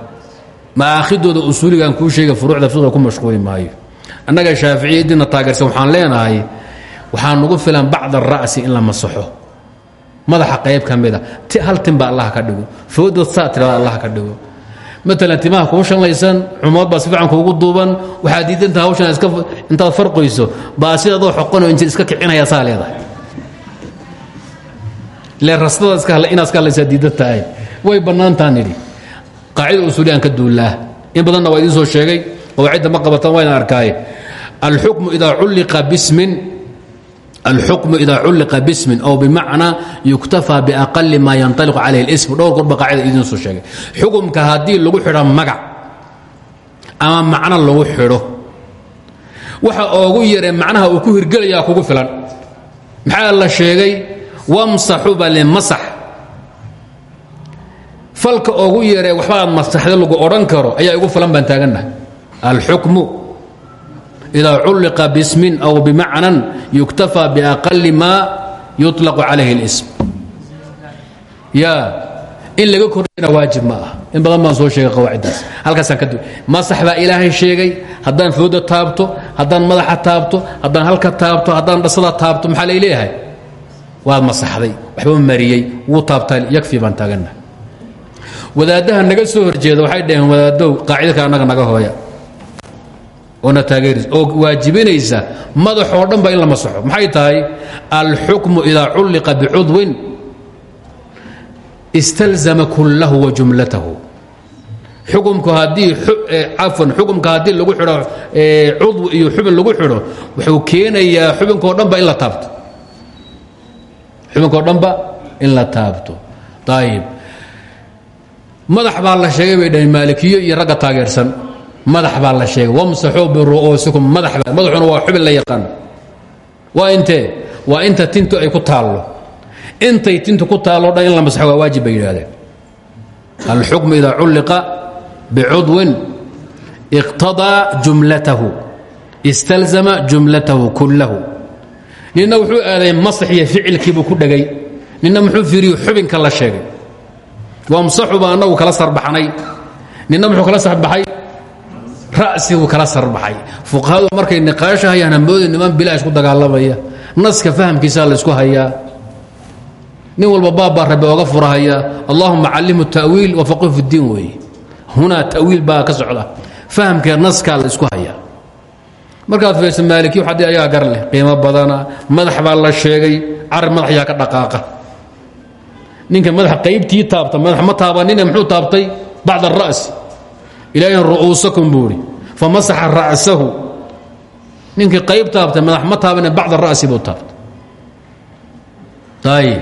maakhidooda usuuligan kuu sheega furuucda fiqiga ku mashquuli maayo annaga shaaficiya idina taageersan waxaan leenahay waxaa nugu filan bacda ara'si in la masaxo madaxa qayb ka mida hal tin baa allah ka dhigo foodood saa allah ka dhigo maalan timaha kuu shanlaysan cumood baa si fiican kuugu duuban. Waxaad diidanta hawshan intaad farqayso. Baa sidadoo xoqonoo injir iska kicinaya saa leedahay. Le rastada iska inaad iska hadlaysaa diidan tahay way bannaantaan nidhi. Qaacida usuuliyaan ka duullaa in badanna waa idiin soo sheegay qawaacidda ma qabataan waa inaan arkaaye. Alxukmu idaa culliqa bismin alxukmu idaa culliqa bismin ow bimacnaa yuktafaa biaqali maa yantaliqu calayh اlism dhowr goor ba qaacida idiin soo sheegay xukumka haddii lagu xidho magac ama macno lagu xidho waxa oogu yaree macnaha uu ku hirgelayaa kugu filan maxaa la sheegay wamsaxu bale masax falka ogu yaree waxba masaxda lagu odhan karo ayaa igu filan baan taagannahay alxukmu idaa culliqa bismin aw bimacnan yuktafaa biaqali maa yuطlaqu calayhi اlism ya in laga kordhina waajib ma ah in badan baan soo sheegay qawaaciddaas halkaasaan ka masax baa ilaahay sheegay haddaan fooda taabto haddaan madaxa taabto haddaan halka taabto haddaan dhasada taabto maxaa lay leeyahay waad masaxday waxba mariyey wuu taabtaa yakfi baan taagannahay wadaaddaha naga soo horjeeda waxay dhaheen wadaadow qaacidaka annaga naga hooya oona taageeraysa oo waajibinaysa madaxoo dhan ba in la masaxo maxay tahay? Alxukmu idaa culliqa bicudwin istalzama kullahu wa jumlatahu. Xukumku haddii cafwan xukumka haddii lagu xidho cudwi iyo xubin lagu xidho wuxuu keenayaa xubinkao dhan ba in la taabto. Xubinkao dhanba in la taabto. Ayib madax baa la sheegay bay dhaheen maalikiyo iyo ragga taageersan madax baa la sheegay. Wamsaxuu biru'uusikum. Madax baa madaxuna waa xubin la yaqaan. Waa intee waa inta tintu ay ku taallo. Intay tintu ku taallo dhan la masaxo waa waajib bay yidhahdeen alxukmu idaa culliqa bicudwin iqtadaa jumlatahu istalzama jumlatahu kullahu. Nina wuxuu aaday masax iyo ficilkiibuu ku dhegay. Nina muxuu fiiriyu xubinka la sheegay. Wamsaxuba annagu kala sarbaxnay. Nina muxuu kala sarbaxay ra'siguu kala sarbaxay. Fuqahadu markay niqaashahayaan hamoodi niman bilaa isku dagaalamaya. Naska fahamkiisaa la isku hayaa. Nin walba baabbaa rabbi ooga furahayaa allahuma callimhu ta'wiil wafaqihu fi ddiin weeye hunaa ta'wiil baa ka socda. Fahamkee naskaa la isku hayaa. Markaad fiirsa maalikiy waxaa ayaa gar leh. Qiimo badana madax baa la sheegay. Carab madaxyaa ka dhaqaaqa. Ninka madaxa qaybtii taabta madax ma taabanine muxuu taabtay? Bacd ara'si ilaahin ru'uusakum buu idhi famasaxa ra'sahu. Ninkii qayb taabtay ma taabane bacd ara'si buu taabtay. Ayib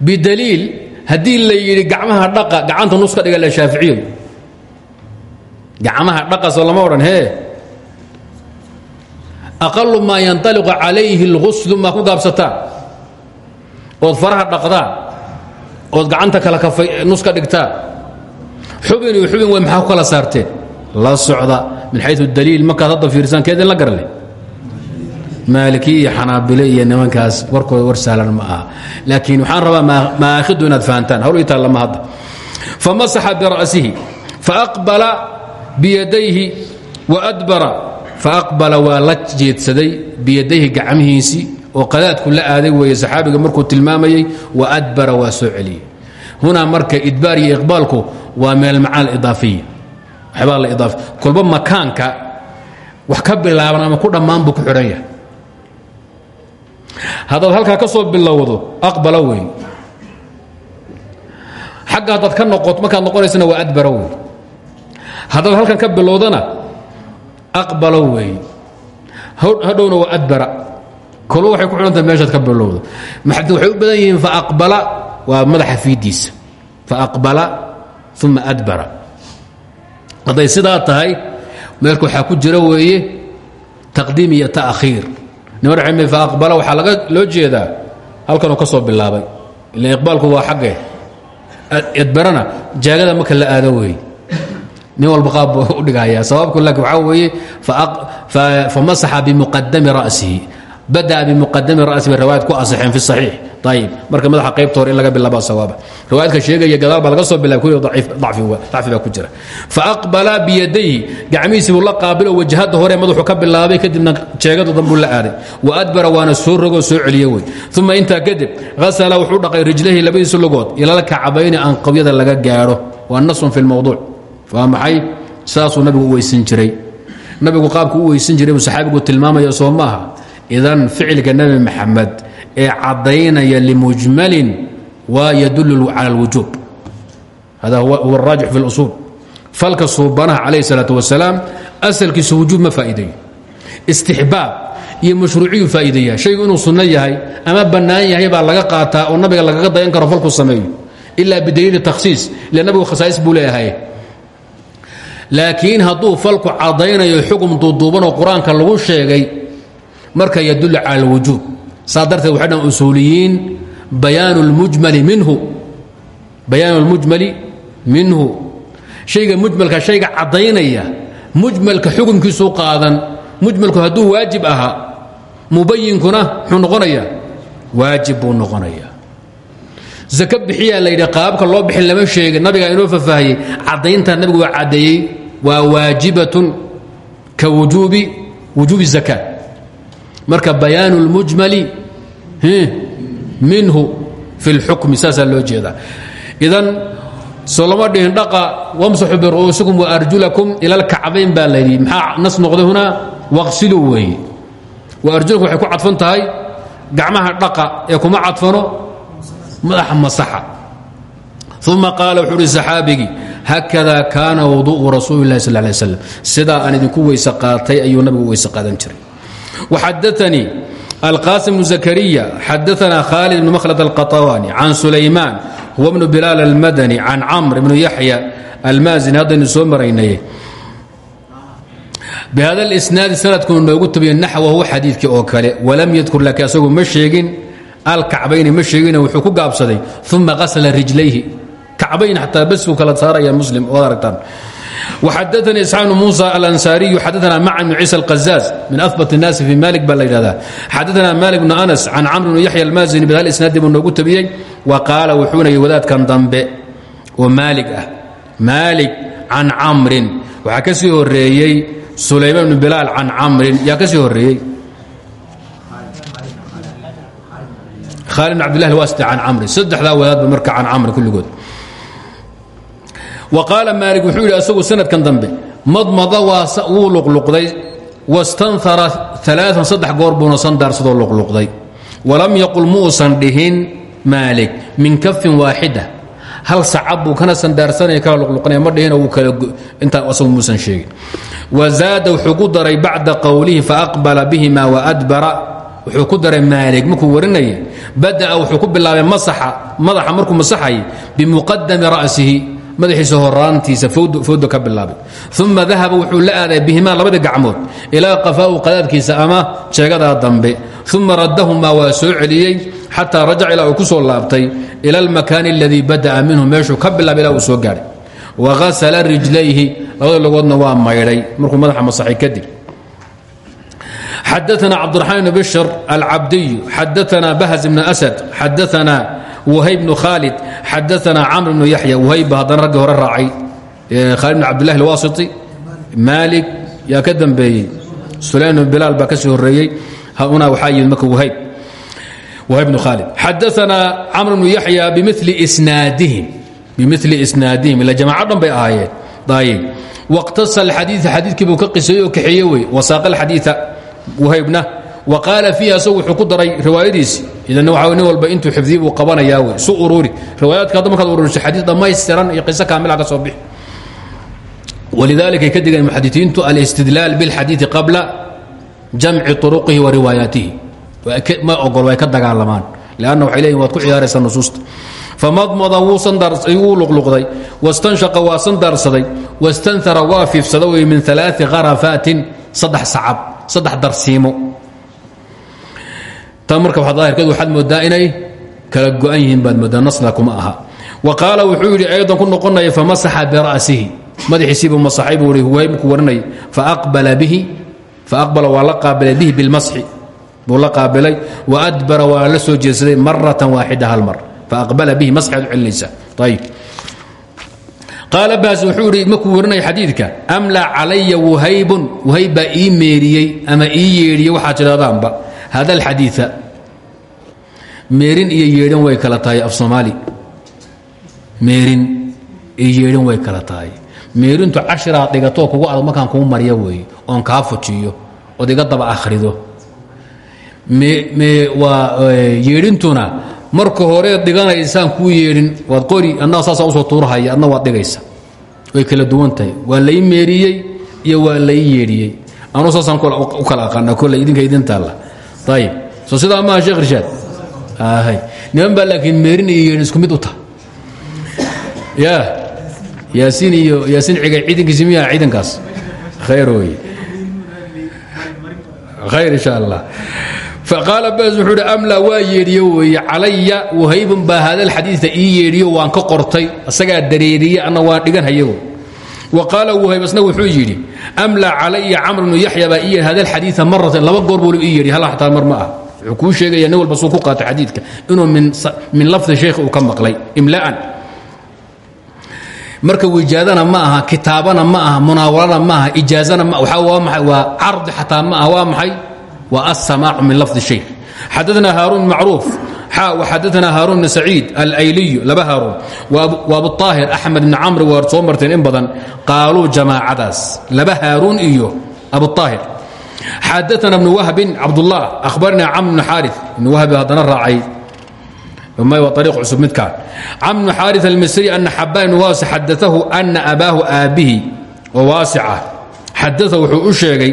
bidaliil haddii la yidhi gacmaha dhaqa gacanta nus ka dhiga la shaaficiyo. Gacmaha dhaqasoo lama odhan hee. Aqalu maa yanطaliqu calayhi اlguslu maa ku gaabsataan. Ood faraha dhaqdaan ood gacanta kala kafay nus ka dhigtaan xubin iyo xubin wey maxaa ku kala saarteen? La socda. Min xayu daliil markaad hadda fiirsaan keedin la garle maaliki iyo iyo nimankaas warkooda war sahlan ma aha. Laakiin waxaan rabaa maaahidu inaad fahantaan. Hawl itaa lama hadda. Famasaxa bira'sihi faaqbala biyadayhi waadbara faaqbala waa la jeedsaday biyadayhi gacmihiisii oo qadaadku la aaday weeye saxaabiga markuu tilmaamayey waadbara waa soo celiyey hunaa marka idbaar iyo iqbaalku waa min almacana alidaafiya waxbaa la idaafi kolba makaanka wax ka bilaaban ama ku dhammaan buu ku xidhan yahay. Haddaad halkaa ka soo bilowdo aqbala wey xagga haddaad ka noqoto markaad noqonaysana waa adbara wey haddaad halkan ka bilowdana aqbala wey hadhowna waa adbara. Kolba waxay ku xidhantahay meeshaad ka bilowdo. Waxay u badan yihiin faaqbala waa madaxa fiidiisa faaqbala uma adbara. Hadday sidaa tahay meelka waxaa ku jira weeye taqdiim iyo ta'khiir. Niman raxime faaqbala waxaa laga loo jeedaa halkanuu ka soo bilaabay. Ila iqbaalku waa xaggee. Adbarana jaagada marka la aado weeye. Nin walba qaab buu u dhighayaa sababku laakiin waxaa weeye famasaxa bimuqadami ra'sihi bada'a bimuqadami ra'si bay riwaayad ku asixeen fi saxiix. Ayib marka madaxa qaybta hore in laga bilaaba sawaaba. Riwaayadka sheegaya gadaal baa laga soo bilaabay kuwii dacfi baa ku jira. Faaqbala biyadayhi gacmihiisii buu la qaabilo wajhada hore madaxuu ka bilaabay kadibna jeegada danbuu la aaday. Wa adbara waana soo rogoo soo celiye wey. Uma intaa kadib hasala wuxuu dhaqay rijlahi labadiisa lugood ilal kacabayni aan qawyada laga gaadho. Waa nasun fi lmowduuc waa maxay? Saasuu nabigu u weysan jiray. Nabigu qaabku u weysan jiray buu saxaabigu tilmaamaya soo maaha idan ficilka nebi maxamed ee caddaynaya limujmalin waa yadulu cala اlwujuub hada huwa اraajix fi اlusuul falka suubanaha calayh الsalaaة wasalaam asalkiisu wujuub ma faa'iideeyo istixbaab iyo mashruuciyu faa'iideeya shaygu inuu sunno yahay ama bannaan yahay baa laga qaataa oo nabiga lagaga dayan karo falku sameeyo ila bidaliili takhsiis ila nabigu khasaais buu leeyahay laakiin hadduu falku caddaynayo xukun duuduuban oo qur-aanka lagu sheegay marka yadul cala اlwujuub saa darteed waxay dhan usuuliyiin bayaanu اlmujmali minhu bayaan اlmujmali minhu shayga mujmalka shayga caddaynaya mujmalka xukunkiisuu qaadan mujmalku hadduu waajib ahaa mubayinkuna muxuu noqonayaa waajib buu noqonayaa zaka bixiyaa la yidhi qaababka loo bixin lama sheegin nabigaa inoo fafaahiyey caddayntaa nabigu waa caddeeyey waa waajibatun ka wujuubi wujuubi zaka marka bayaanu اlmujmali minhu fi اlxukmi saasaa loo jeedaa idan soo lama dhihin dhaqa wamsaxuu biru'uusikum waarjulakum ila alkacbayn baa la yidhi maxaa nas noqday hunaa waqsiluu weeye waarjulakum waxay ku cadfan tahay gacmaha dhaqa ee kuma cadfano madaxa masaxa uma qaala wuxuu uhi saxaabigii haakada kaana wuduءu rasuuli اlahi sal lay slam sidaa aan idinku weyse qaatay ayuu nabigu weyse qaadan jiray waxadaanii alqasim bnu zakariya xadaana khaalid bn makhlad alqaطawaani can sulaymaan huwa bnu bilaal almadani can camr bnu yaxya almaazini haddaynu soo maraynay bihada اlisnaadi sanadkunu noogu tabiye naxwahu xadiidkii oo kale walam yadkur laakiin asagu ma sheegin alkacbayni ma sheegin wuxuu ku gaabsaday uma qasla rijlayhi kacbayn xataa bes buu kala saaraya muslim oad aragtaan xadani isxaaq bn muusa alansaariyu xadana macan bn ciisa alqazaaz min abat الnaasi fi malik baa la yidhahda xadana malik bn anas can camr bn yaxya almaazini bihal isnaadi buu noogu tabiyey wa qaala wuxuuna yidhi wadaadkan dambe oo maalik ah maalik can camrin waxaa ka sii horeeyey sulayman bn bilaal can camrin yaa ka sii horeeyey khaalid bn abdlah alwasiti can camrin saddexdaa wadaadba marka can camrin kulligood waqaala maali wuxuu yidhi asagu sanadkan dambe madmada wuu luqluqday wastanara aaaan saddex goor buuna sandaarsadoo luqluqday. Walam yaqul muusan dhihin maalik min kafin waaxida. Hal sacab buu kana sandaarsanaya kala luqluqanaya ma dhihina wuu kala intaa asagu muusan sheegin. Wazaada wuxuu ku daray bacda qowlihi faaqbala bihima waadbara wuxuu ku daray maalik markuu warinayay bada'a wuxuu ku bilaabay masaxa madaxa markuu masaxayay bimuqadami ra'sihi madaxiisa horaantiisa fowda ka bilaabay. Uma dahaba wuxuu la aaday bihimaa labada gacmood ilaa qafaau qadaadkiisa ama jeegadaa dambe. Uma raddahumaa waa soo celiyey xataa rajac ilaa uu ku soo laabtay ila almakaani aladii bada'a minhu meeshuu ka bilaabay soo gaadhay. Waghasala rijlayhi labada logoodna waa maydhay markuu madaxa masaxay kadib xadaana cabdiraxmaan bn bishr alcabdiyu xadaana bahz bn asad xadaana whayb bnu khaalid xadaana camr bnu yaxya whayba haddana raggii hore raacay. Khaalid bn cabdillahi alwaasiti maalik yaa ka dambeeyey. Sulaym bn bilaal baa ka sii horeeyey huna waxaa yimid marka whayb whayb bnu khaalid xadaana camr bnu yaxya bimili isnaadihim. Bimili isnaadihim. Ila jamaaco dhan bay ahaayeen. Ayib wاqtasa alxadiia xadiidkii buu ka qiseeyey oo kaxeeye wey wasaaqa alxadiia whaybna wa qaala fiihi asagu wuxuu ku daray riwaayadiisi idan waa nin walba intuu xifdiye buu qabanayaa wey su ururi riwaayaadka hadda markaad ururiso xadiis dhammaystiran iyo qiso kaamila ka soo bixi. Walidaalika ay ka digeen muxadisiintu alistidlaal biاlxadiidi qabla jamci طuruqihi wa riwaayaatihi ma ogol way ka dagaalamaan. Lanna waxay leeyihiin waad ku ciyaaraysaa nusuusta. Famadmada wuu luqluqday. Wastanshaqa waa sandaarsaday wastanara waa fiifsada wey min alaai harafaatin saddex sacab saddex darsiimo tan marka daahirkeed waxaad moodaa inay kala go-an yihiin baad moodaa kuma aha. Wa wuxuu yidhi aydan ku noqonaya famasaxa bira'sihi madaxiisiibuu masaxay buu i waymku warinay. Faaqbala bihi faaqbala waa la qaabilay bihi bilmasxi buu la qaabilay wa adbara waa la soo jeedsaday maratan waaxida hal mar. Faaqbala bihi masxaad u celinaysa. Ayib qaala baas wuxuu idhi markuu xadiidka? Amla calaya wuhaybun? Wahayb baa ama ii yeedhiyey waxaad tidhahdaanba hada alxadiia meerin iyo yeedhan way kala tahay af soomaali. Meerin iyo yeedhan way kala tahay. Meerintu cashiraad dhigatoo kugu adag markaan kuu marya weeye oon fujiyo ood iga daba akhrido. Yeedhintuna marka horeed dhiganaysaan kuu yeedhin waad qori annaga saasaa u soo tuurahaya adna waad dhigaysa. Way kala duwan waa lai meeriyey iyo waa lai yeedhiyey. Anuu saasaan u kala aqaana kolley idinka idin taalla ayib soo sidaa maaha sheekh irshaad niman baa laakiin meerin iyo yeedhin isku mid u taha ya. Yaasiin iyo yaasiin cigay ciidankiisi miyaa ciidankaas? Khayr wey khayr insha allah. Faqaala bas wuxuu hi amla waa yeedhiyo weeye calaya wahaybun baa hada alxadiida ii yeedhiyo waan ka qortay isagaa dareeriye anna waan dhigan hayago. Wa qaala wahayb asna wuxuu yidhi amla calaya camr bnu yaxya baa ii yeedhi hada alxadiida maratan laba goor buu ii yeedhi hal xataa mar ma ah wuxuu kuu sheegaya nin walba suu ku qaatay xadiidka inuu min lafdi sheekh uu ka maqlay imlaan marka wijaadana ma aha kitaabana ma aha munaawalana ma aha ijaazana ma waa maay waa cardi xataa ma aha waa maxay waa aلsamaacu min lafdi shaykh xadaثna haaruun macruuf xa xadaثna haaruun bn saciid alayliyu laba haaruun wa abuطaahir axmed bn camri waad soo marteen in badan qaaluu jamaacadaas laba haaruun iyo abuطaahir xaadana bnu wahbin cabdullah ahbarnaa cam bnu xaari ibnu wahbi haddana raacay ariiq cusub midkaa cam bnu xaari almisri ana xabaan ibnu waasi xadaahu ana abaahu aabbihi oo waasica xadaa wuxuu u sheegay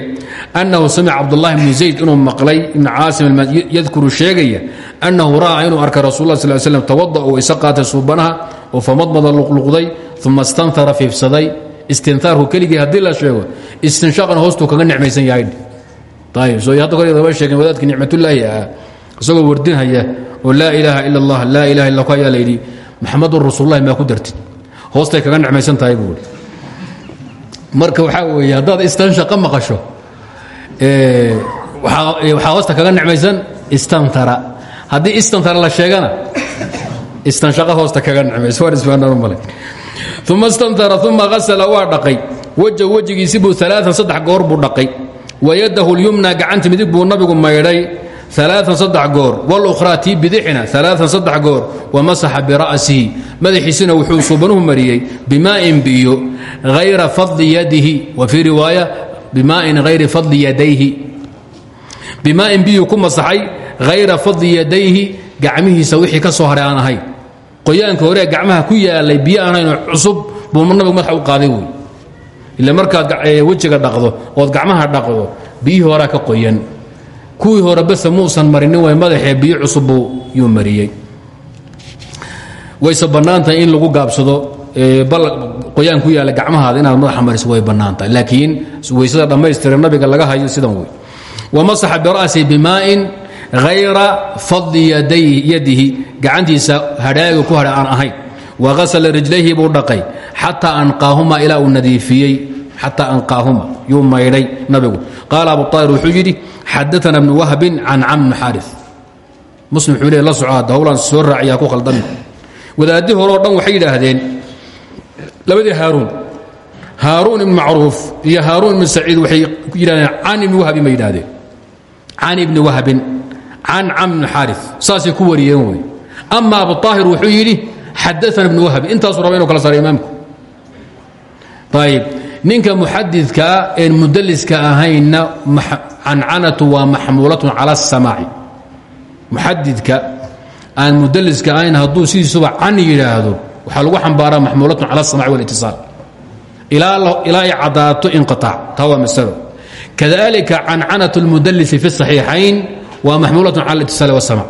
annahu samica cabdulahi bnu zayd inuu maqlay ibna caasim yadkuru sheegaya annahu ra'aa inuu arkay rasul sl l slam tawada'a u isa qaatay suubanaha oo famadmada luqluqday uma istanara fiifsaday istintaarku keligii haddii la sheego istinshaaqan hoostuu kaga necmaysan yahay hadda kordaba sheegeen wadaadkii nicmatullaahi ah isagoo wardinhaya oo laa ilaaha ila allah laa ilaha illa ku ayaa layidhi maxamedun rasuululahi maa ku dartid. Hoostay kaga necmaysan tahay buui marka waxaa weeye haddaad istanshaqa maqasho waxaa hoosta kaga necmaysan istantara haddii istantara la sheegana istanshaqa hoosta kaga necmaysa waan isfaanaan male uma istantara uma hasala waa dhaqay. Weja wejigiisi buu alaaan saddex goor buu dhaqay wayadahu lyumna gacanta midig buu nabigu maydhay alaaan saddex goor wlukhraa tii bidixina alaaan saddex goor wamasaxa bira'sihi madaxiisina wuxuu suubanuhu mariyey bimaa'in biyo hayra fadli yadihi wa fii riwaaya bimaa'in hayri fadli yadayhi. Bimaa'in biyuu ku masaxay hayra fadli yadayhi gacmihiisa wixii ka soo haray aan ahayn qoyaanka hore gacmaha ku yaalay biyo aan ahayn cusub buu ila markaad wejiga dhaqdo ood gacmaha dhaqdo biyihii horaa ka qoyan. Kuwii hore base muusan marinin way madaxee biyo cusubbu yuu mariyey. Wayse bannaantahay in lagu gaabsado qoyaan ku yaalla gacmahaada inaad madaxa mariso way bannaan tahay laakiin weysada dhammaystira nabiga laga hayo sidan wey wamasaxa bira'si bimaa'in hayra fadli yadihi. Gacantiisa hadhaaga ku hadha aan ahayn wagasala rijlayhi buu dhaqay xataa anqaahuma ilaa uu nadiifiyey xataa anqaahuma yuu maydhay nabigu. Qaala abu طaahir wuxuu yidhi xadaana bnu wahbin can cam bni xaari muslim wuxuu le la soco hadda howlaan soo raaciyaa ku khaldami. Wadaaddi hore oo dhan waxay yidhaahdeen labadii haaruun haaruun ibn macruuf iyo haaruun ibn saciid waxay yidhahdeen can ibni wahbin bay yidhahdeen can ibni wahbin can cam bni xaari saasay ku wariyeen wey. Ama abu طaahir wuxuu yidhi xadaana ibnu wahbi intaasuu raba inu kala saara imaamku ayb ninka muxadidkaa ah een mudaliska ahaynna cancanatu waa maxmuulatun cala asamaaci muxadidka aan mudaliska ahayn hadduu sidiisuba can yidhaahdo waxaa lagu xambaaraa maxmuulatun cala asamaci walitisaal ilaa ay cadaato inqitaac. Taa waa masalo. Kadalika cancanatu lmudalisi fi اsaxiixayn waa maxmuulatun cala alitisaal wasamac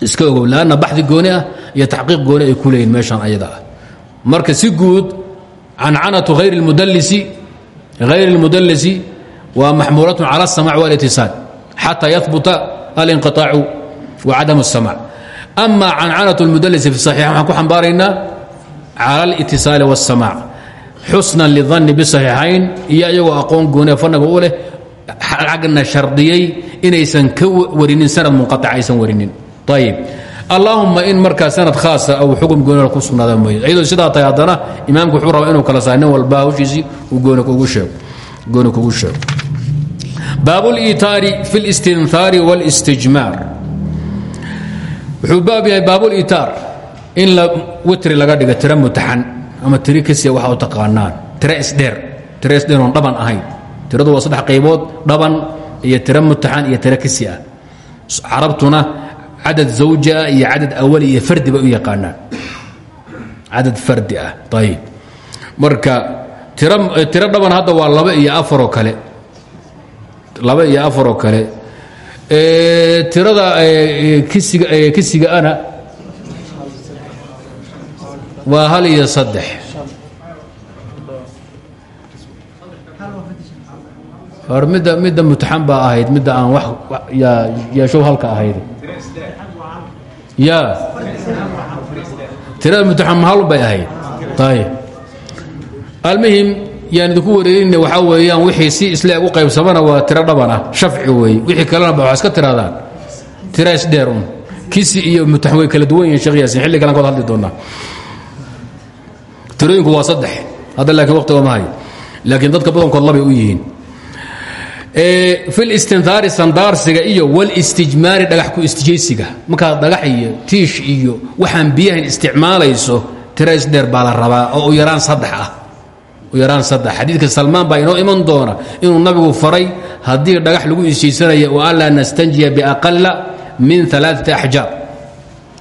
iska ogow lanna baxdi gooni ah iyo taxqiiq gooni ay ku leeyihiin meeshaan ah. marka si guud cancanatu hayr اlmudalisi hayr اlmudalisi waa maxmuulatun cala الsamac wاlitiصaal xataa yahbuta alinqiطaacu wa cadam الsamac ama cancanatu اlmudalisi fi صaxiix waxaan ku xambaaraynaa cala اlitiصaali wالsamac xusnan lidanni biصaxiixayn iyo iyagoo aqoon gooniya fannaga u leh xagna shardiyey inaysan ka warinin sanad munqaطic aysan warinin ayb allaahuma in markaa sanad khaasa u xukun gooni ku sugnaada mooye. Iyadoo sidaa tahay haddana imaamku wuxuu rabaa inuu kala saa nin walba hawshiisii uu gooni kugu sheego baabulitaari fi lstinhaari wlstijmaar wuxuu baab yahay baabulitaar in witri laga dhiga tira mutaxan ama tiri kasiya waxa u taqaanaan. Tira isdheer tira isdheer oon dhaban ahayn. Tiradu waa saddex qaybood dhaban iyo tira mutaxan iyo tira kisi ah carabtuna cadad zawji ah iyo cadad awali iyo fardi bay u yaqaanaan. Cadad fardi ah ayib marka tiro tiro dhaban hadda waa laba iyo afaroo kale. Laba iyo afaroo kale. Tirada kisiga kisiga ana waa hal iyo saddex. Midda midda mutaxan baa ahayd midda aan wax yeeshow halka ahayd ya. Tirada mutaxan mahal bay ahayd. Ayb almuhim yaan idinku wareerinna weeyaan wixii si isleeg u qaybsamana waa tiro dhaban ah shafci weeye wixii kalena ba waxaa iska tiraadaan. Tira isdheer un. Kisi iyo mutaxan kala duwan yihiin sheekh xilli kalan kood hadli doonaa. Waa saddex. Hadda laakiin waqtiga ma hayo. Laakiin dadka badankood labay u yihiin fi listinhaari sandaarsiga iyo wlistijmaari dhagax ku istijaysiga. Markaad dhagax iyo tiish iyo waxaan biyahan isticmaalayso tira isdheer baa la oo u yaraan saddex ah. U yaraan saddex. Xadiidka salmaan baa iman doona inuu nabigu faray haddii dhagax lagu istijaysanaya wa anlaa nastanjiya biaqala min alaaثati axjaar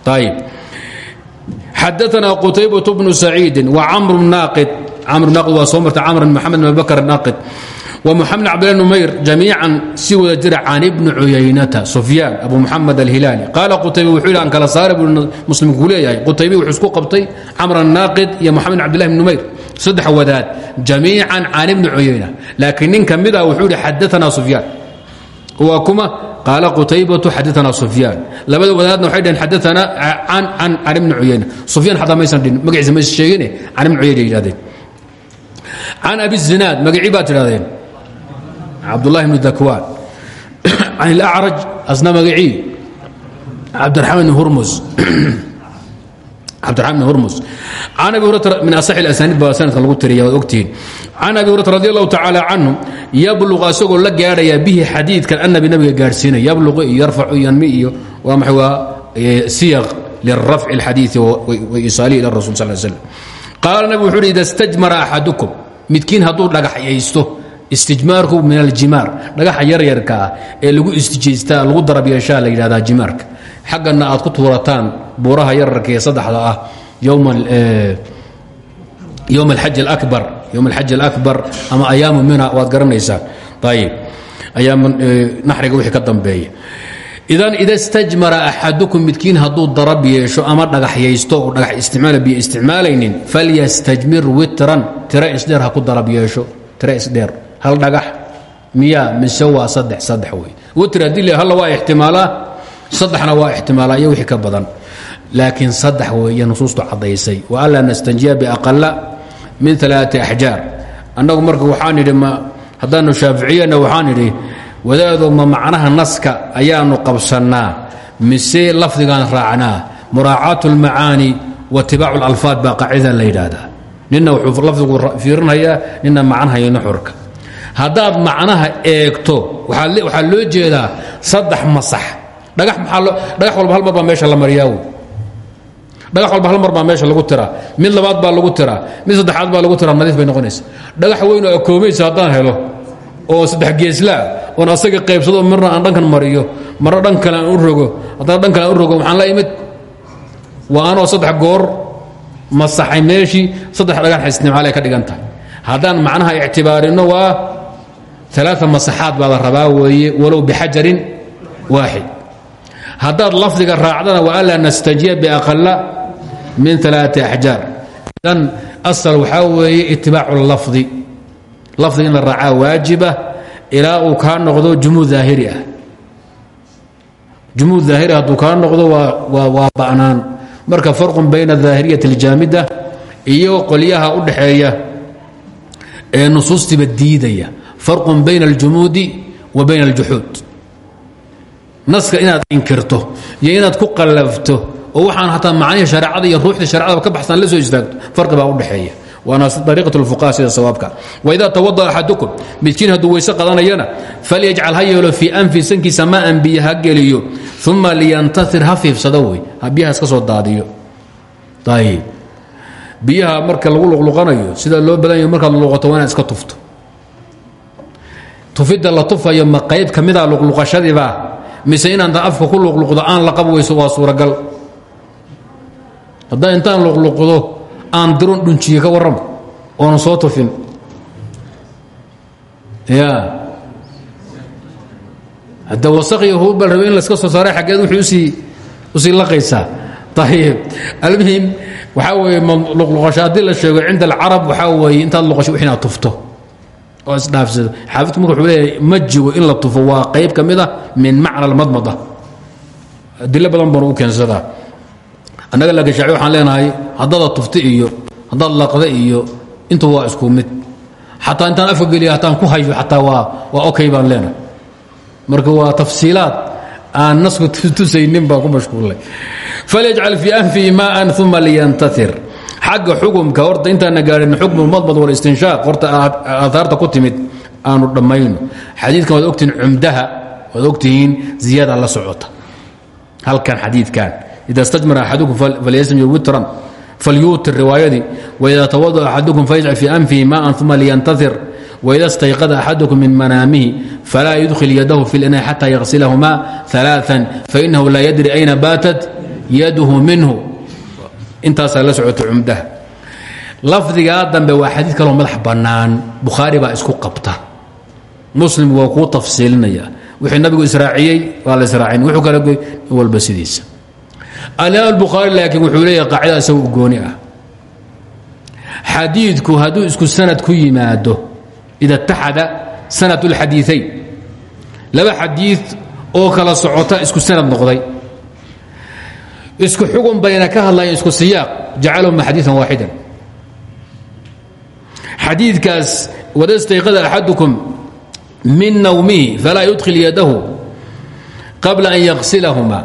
ayb xadaana qutaybaة bnu saciidi wcamr naaqid. Camr naaqid waa soo martay camr naaqid ومحمد عبد الله نمير جميعا si wada jira can بن عuyaynة سفyاan أbu محamed الهiلاaلي قال qتayb wuxuu yhi an kala saara bu muslim ku leeyahay qutaybi wuxuu isku qabtay camr الناaqid iyo moxamed عبd لله بن نمير saddex wadaad جamيiعا can بن عuyaynة laakiin nin ka mida wuxuu hi xadaثna سفyاan waa kuma qaala qutaybaةu xadaثna سفyاan labada wadaadna waxay dhaheen xadaثna can بن عuyayنة سفyaan xataa maysan dhin magaciisa mays sheegine can بن cuyayna yidhahdeen can abi الزinaad magacii baad tidhahdeen cabdulahi bn dakwaan. Can ilacraj asna magacii cabdiramaan hurmus bdiamaan bn hurmus an abi hurata min asax asaniid baa sanadkan lagu tiriya waad ogtihiin. Can abi hurata radi allahu tacaala canhu yabluqa isagoo la gaadhayaa bihi xadiidkan annabi nabiga gaadhsiinay yabluqu iyo yarfacu yanmi iyo waa maxay? Waa siyaq lirafci اlxadiidi waiisaalihi ila rasul sal slam qaala nabi wuxu uhi ida stajmara axadukum midkiin hadduu dhagaxyaysto istijmaarku min aljimaar dhagaxa yaryarka ah ee lagu istijaystaa lagu darab yeeshaa la yidhahdaa jimaarka. Xaggana aad ku tuurataan buuraha yararka ee saddexda ah alabar yowm alxaj alaكbar ama ayaamu mina waad garanaysaan ayib ayaamu naxriga wixii ka dambeeya. Idan ida stajmara axadukum midkiin hadduu darab yeesho ama dhagaxyaysto oo dhagax isticmaala biyo isticmaalaynin falyastajmir witran tira isdheer ha ku darab yeesho tira isdheer hal dhagax miyaa mise waa saddex saddex wey witr haddii halla waa ixtimaalaa saddexna waa ixtimaalaa iyo wixii ka badan. Laakiin saddex weeye nusuustu caddaysay. Wa anlaa nastanjiya biaqala min alaati axjaar. Annagu marka waxaan idhi ma shaaficiyana waxaan idhi wadaado ma macnaha naska ayaanu qabsannaa mise lafdigaan raacnaa? Muraacaatu اlmacaani wa tibaacu اlalfaad baa qaacidan la yidhaahdaa. Wuxuu lafdigu fiirinhayaa nina macnahayo nuxurka haddaad macnaha eegto waxaa loo jeedaa saddex masax. Dhagax walba hal mar baa meesha la mariyaaw dhagax walba hal mar meesha lagu tiraa. Mid labaad baa lagu tiraa. Mid saddexaad baa lagu tiraa. Nadiif bay noqonaysa. Dhagax weynoo akoomaysa haddaan helo oo saddex geeslaa oon asaga qaybsado marna aan dhankan mariyo marna dhan aan u rogo haddana dhan aan u rogo maxaan la imid? Waa saddex goor masaxay meeshii saddex dhagax isticmaalay ka dhigan tahay. Macnaha ictibaarino waa alaa masaxaad baa la rabaa weeye walow bixajarin waaxid haddaad lafdiga raacdana wa anlaa nastajiya biaqala min alaai axjaar idan asal waxaa weeye itibaacu lafdi lafdiga in la raacaa waajiba ilaa uu kaa noqdo jumuud daahiri ah jumuud daahiri hadduu kaa noqdo waa ba'naan marka farqun bayna daahiriyati اljaamida iyo qolyaha u dhaxeeya ee nusuustiiba diidaya farqun bayna aljumuudi wa bayna aljuxuud naska inaad inkirto iyo inaad ku qallafto oo waxaan hataa macnihii shareecada iyo ruuxdii shareecadaba ka baxsan la soo istaagto farqi baa u dhexeeya. Waana ariiqat lfuqaha sida sawaabka. Waidaa tawada'a axadukum midkiin hadduu weyse qadanayana falyajcal ha yeelo fii anfi sankiisa maaan biyo ha geliyo. Uma liyantair ha fiibsado wey. Biyaha iska soo daadiyo. Biyaha marka lagu luqluqanayo sida loo badanyayo markaad luuqato waa inaad iska tufto tufidda la tufayo ma qayb ka mida luqluqashadiibaa mise inaanta afka ku luqluqdo aan la qab weyso waa suuragal. Haddaa intaan luqluqdo aan diron dhunjiye ka warramo oonan soo tufin. Ya. Hadda wasaqyo hubal rabe in laska soo saaray xaggeed wuxuu u sii u sii laqaysaa. Ayib almuhim waxaa weeye luqluqasho la sheego cinda alcarab waxaa weeye intaad luqasho wix inaad tufto oo isdhaafsado xaafidku marka wuxuu leeyahay majigu in la tufo waa qayb ka mid a min macna almadmada adilo badan baanu u keensadaa. Annaga laakiin shaaci waxaan leenahay haddaada tufti iyo haddaad laqda iyo intu waa isku mid. Xataa intaan afka hataan ku hayo xataa waa waa okay baan leenahay. Marka waa tafsiilaad aan nasku tusaynin baan ku mashquullay falyajcal fii anfihi maaan uma liyantair xagga xukumka horta intaana gaadhin xukmu madmad walistinshaaq horta aaaarta ku timid aanu dhammayno xadiidkan waad ogtihiin cumdaha waad ogtihiin ziyaada la socota. Halkan xadiidkan. Ida stajmara axadukum falyastamir witran falyuutir riwaayadii waida tawada axadukum falyajcal fii anfihi maaan uma liyantair wida stayqada axadukum min manaamihi falaa yudkhil yadahu fi lina xata yaqsilahuma ثalaaثa fainahu laa yadri ayna baatat yadhu minhu intaasaa la socota cumdaha lafdigaa dambe waa xadiid kaloo madax bannaan. Bukhaari baa isku qabta. Muslim waa kuu tafsiilinaya. Wixii nabigu israaciyey waa la israacin wuxuu kala goy walba sidiisa. Alimaam albukhaari laakiin wuxuu leeyahay qaacida isaga gooni ah. Xadiidku hadduu isku sanad ku yimaado ida itaxada sanad اlxadiiثayn laba xadiid oo kala socota isku sanad noqday isku xugun bayna ka hadlayeen isku siyaaq jacalahuma xadiiثan waaxidan. Xadiidkaas wada stayqada axadukum min nawmihi falaa yudkhil yadahu qabla an yaqsilahuma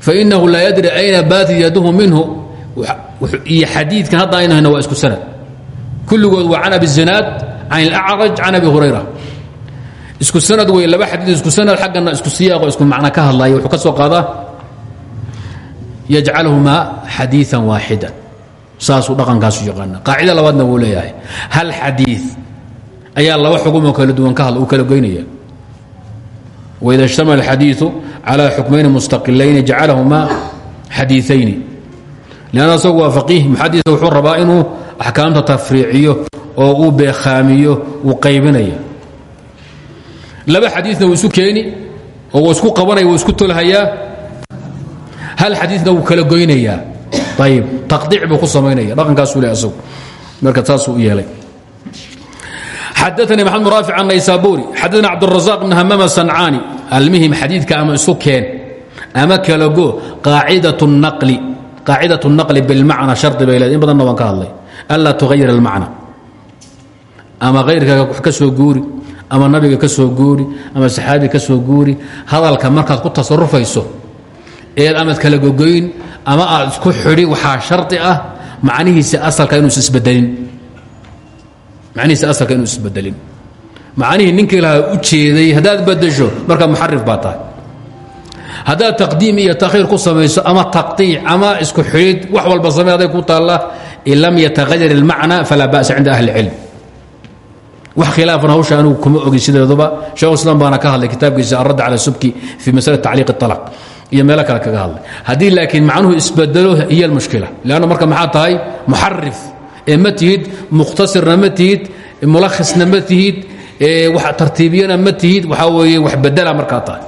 fainahu laa yadri ayna baatit yaduhu minhu. Iyo xadiidkan hadda aynu hayno waa isku sanad. Kulligood waa can abi zinaad can اlacraj can abi hurayra. Isku sanad wey laba xadiid isku sanad xaggana isku siyaaqo isku macno ka hadlaya wuxuu ka soo qaadaa yajcalhumaa xadiiثa waaxida saasuu dhaqankaasu yaqaana qaacida labaadna wuu leeyahay hal xadiid ayaa laba xugumoo kala duwan ka hadla uu kala goynaya waida اجtamala اxadiiثu calى xukmayni mustaqilayni jacalahumaa xadiiثayni lanna isagu waa faqiih muxadis wuxuu rabaa inuu axkaamta tafriiciyo oo uu beekhaamiyo uu qaybinaya laba xadiina wuu isu keeni oo wuu isku qabanaya wuu isku tolhayaa hal xadiina wuu kala goynayaa ayb taqdiic buu ku samaynaya dhaqankaasuu le marka saasuu u yeelay. Xadani maxamed bn raafic annaysaabuuri xadana cabdurazaq bn hamama sancaani. Almihim xadiidka ama isu keen. Ama kalago qaacidat naqli. Bilmacna shardi bay leed in badanna waan ka hadlay. Anlaa tuhayir almacna ama hayrkaaga ka soo guuri ama nabiga ka soo guuri ama saxaabi ka soo guuri hadalka markaad ku tasarufayso eed amaad kala gogoyn ama aad isku xidhi waxaa shardi ah manihiisa asalka inuusan isbedelin manihiisa asalka inuusan isbedelin macnihii ninkii lahaa u jeeday haddaad badasho markaa muxarif baa tahay. Taqdiim iyo takhiir ku samayso ama taqdiic ama isku xidhid wax walba samey ku taalla in lam yataayar ilmacna falaa ba'sa ahli cilm wax khilaafan hawsha anigu kuma ogin sideeduba sheekhuislaam baana ka hadlay kitaabkiisa alradd cala subki fii masala tacliiq اalaq iyo meelo kale kaga hadlay. Haddii laakiin macnuhu isbedelo hiy اlmushkila lanna marka maxaa tahay? Muxarif ee ma tihid mukhtasirna ma tihid mulakhisna ma tihid tartiibiyana ma tihid waxaa weeye wax bedela markaa tahay.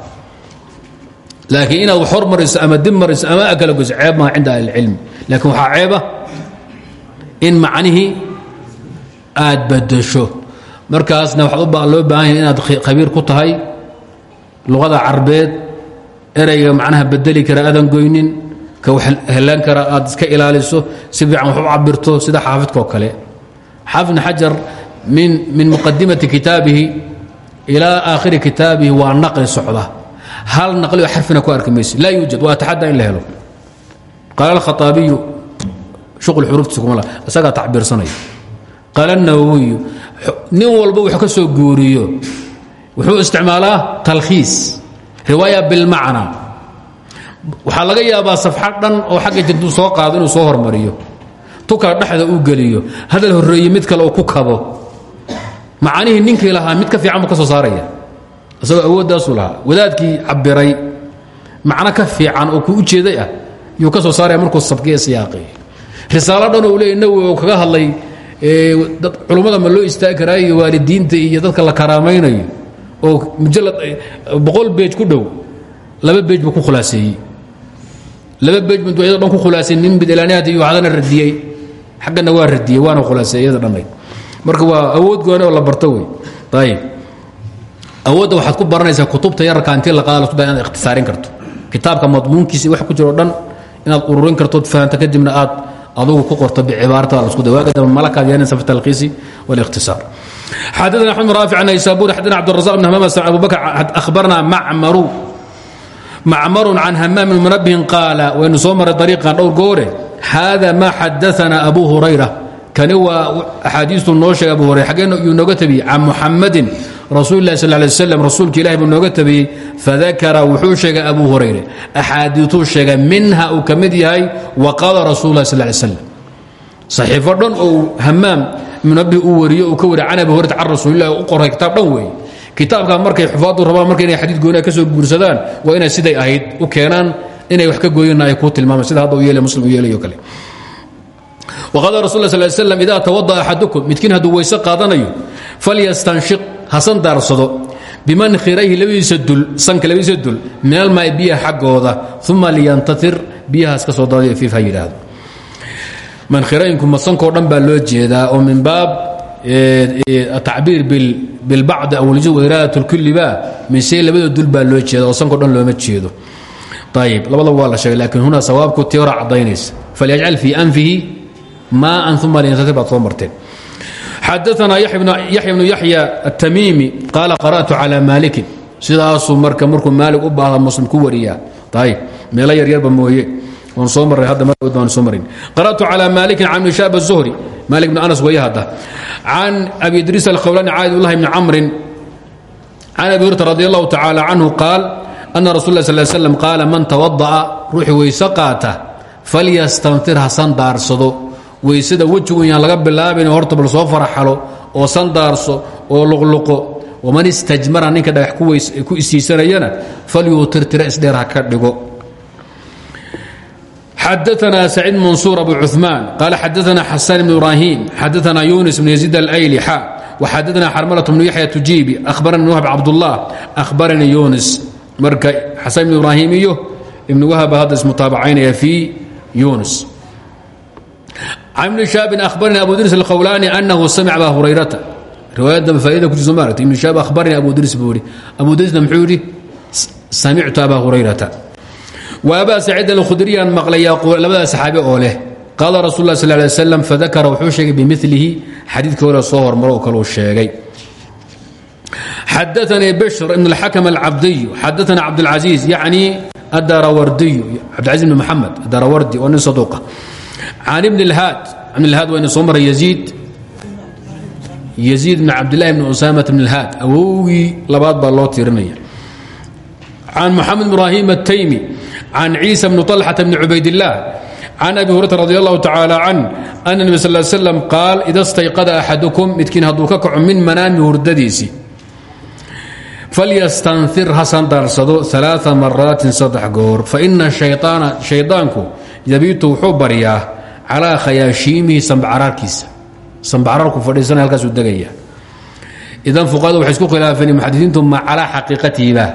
Laakiin inaad wax hormariso ama dib mariso ama kala goyso ceeb maa cinda ahlicilmi laakiin waxaa ceeba in macnihii aad bedesho markaasna waxaad loo baahan yahay inaad khabiir ku tahay luqada carbeed erayga macnaha bedeli kara aadan goynin ka helaan kara aad iska ilaaliso si fiican wax u cabirto sida xaafidkaoo kale. Xaafid ibn xajar min min muqadimati kitaabihi ilaa aakhiri kitaabihi waa naqli socda. Hal naqli oo xarfina ku arki mayse laa yuujad waa taxaddaa in la helo. Qaala alkhaaabiyu shuqul xuruuftiisa kuma laha isagaa tacbiirsanaya. Qaala nawowiyu nin walba wax ka soo guuriyo wuxuu isticmaalaa talkhiis riwaaya bilmacna. Waxaa laga yaabaa safxad dhan oo xagga jirtuu soo qaado inuu soo hormariyo. Tukala dhexda uu geliyo. Hadal horreeye mid kale oo ku kabo. Macaanihii ninkii lahaa mid ka fiican ka soo saaraya. Isagoo awooddaasuu lahaa. Wadaadkii cabiray macno ka fiican oo ku u jeeday ah yuu ka soo saaraya markuu sabkiya siyaaqi risaalo dhan uu leey nawi oo kaga hadlay culummada ma loo istaagi waalidiinta iyo dadka la karaamaynayo oo mujalad boqol beej ku dhow laba beej buu ku khulaaseeyey. Laba beej buu dhan ku khulaasay nin bidlaanihati iyo waxdana radiyey xaggana waa radiyey waana khulaaseey iyada dhannayd marka waa awood gooni oo la barto wey. Ayib awoodda waxaad ku baranaysaa kutubta yararka intii la qaada lasku inaad ikhtisaarin karto. Kitaabka madmuunkiisa wax ku jiro dhan inaad ururin kartood fahanto kadibna aad adugu ku qorto bicibaarata lasku day waaga dambe malakaad yeelanaysa fi talkhiisi wاlikhtisaar xadaثna axmed raafic an naysabur xadana cabdالrazaq bn hamam abu bakr akhbarna macmaru macmaru can hamaam bn munabihin qaala waynu soo maray ariiqan dhowr goore hada ma xadaثana abu hurayra kani waa axaadiistu noo sheegay abu hurayra xaggee yuu nooga tabiyey. Can muxamadin rasuul lah sal lay slam rasuulka ilahi buu nooga tabiyey. Wuxuu sheegay abu hurayre axaadiituu sheegay minha uu ka yahay? Wa qaala rasul lah sal lay slam saxiifo dhan ou hamaam munabi uu wariyo uu ka wariy can hurayra can u qoray kitaab dhan weeye. Kitaabkaa markay xufaadu rabaan marka inay xadiid gooniha ka soo guursadaan waa inay siday ahayd u keenaan inay wax ka gooyana ay kuu tilmaamaan sida hadda u yeelay muslim u yeelayo kale wqaala rasul sl slam ida tawada'a axadukum midkiin hadduu weyse qaadanayo falyastanshiq hasan daarsado bimankhirayhi labadiisa dul min almaai biyaha xaggooda uma liyantatir biyahaas ka soo daadiyo fiif ha yidhaahdo mankhirayinku masankoo dhan baa loo jeedaa oo min baab tacbiir bilbacdi awlju iraadat lkulliba mise labada dul baa loo jeeda oo sankoo dhan looma jeedo ayib labadaba waa la sheegay lakiin huna sawaabku tii hora caddaynaysa falyajcal fii anfihi maa uma baad soo marteen. Xadaanaa yaxya bnu yaxya atamiimi qaala qara'tu calaa maalikin sidaasuu marka markuu maalig u baahda muslim ku wariyaa. Ayb meelo yaryarba mooye. Waan soo marray hadda marod baan soo marin. Qara'tu calaa maalikin can ibni shaab azuhri maalik bnu anas weeye hadda. Can abi idriis alkhawlani caabdullahi bni camrin. Can abi hurta radi allahu tacaala canhu qaal ana rasul lah sal slam qaala man tawada'a ruuxii weyse qaata falyastanfir hasan daarsado weysada wejigun yaan laga bilaabayn horta bal soo faraxalo oo sandaarso oo luqluqo. Waman istajmara ninka dhagax ku isiisanayana falyuutirtira isdheer ha ka dhigo. Xadaana saciid mansuur abu cumaan qaala xadaana xasan ibn ibraahim xadaana yunis bn yaziid alayli xa waxadaana xarmalat bnu yaxya tujiibi ahbarani ibn wahab cabdullah ahbaranii yunis marka xasan ibn ibraahim iyo ibnu wahaba hadda ismutaabacaynaya fii yunis can ibni shaabin ahbarani abu dris alkhawlaani anahu samic aba hurayrata riwaayadaba faa'ida ku jirto maaragta ibni shaab akhbarani abu dris buu yidhi abu drisna muxuu yidhi samictu aba hurayrata wa abaa saciid alkhudriyaan maqlaya labadaa saxaabe oo leh qaala rasul lah sal lay slam fadakara wuxuu sheegay bimilihi xadiidkii hore soo hormaro oo kaleu sheegay xadaanii bishr ibn اlxakm alcabdiy xadaana cabdاlcaziiz yacni adarawardiyu cabdilcaziz ibn maxamed adarawardi waa nin saduuqa an ibn haad bnhaad wayna soo maray yiid yiid bn cabdlahi bn usaama bn haad awowgii labaad baa loo tirinaya an muxamed ibrahim ataymi an ciisa bn طalxata bn cubaydilah can abi hurata radi allahu tacaala can ana nebi sal slam qaal ida stayqada axadukum midkiin hadduu ka kaco min manaami hurdadiisii falyastanir ha sandaarsado alaa maraatin saddex goor faina hayaanku yabiitu wuxuu baryaa calaa khayaashiimihi sambacaraarkiisa. Sambacaraarku fadhiisanaya halkaasuu degaya. Idan fuqahada waxay isku khilaafeen muxadisiintu ma calaa xaqiiqatihiba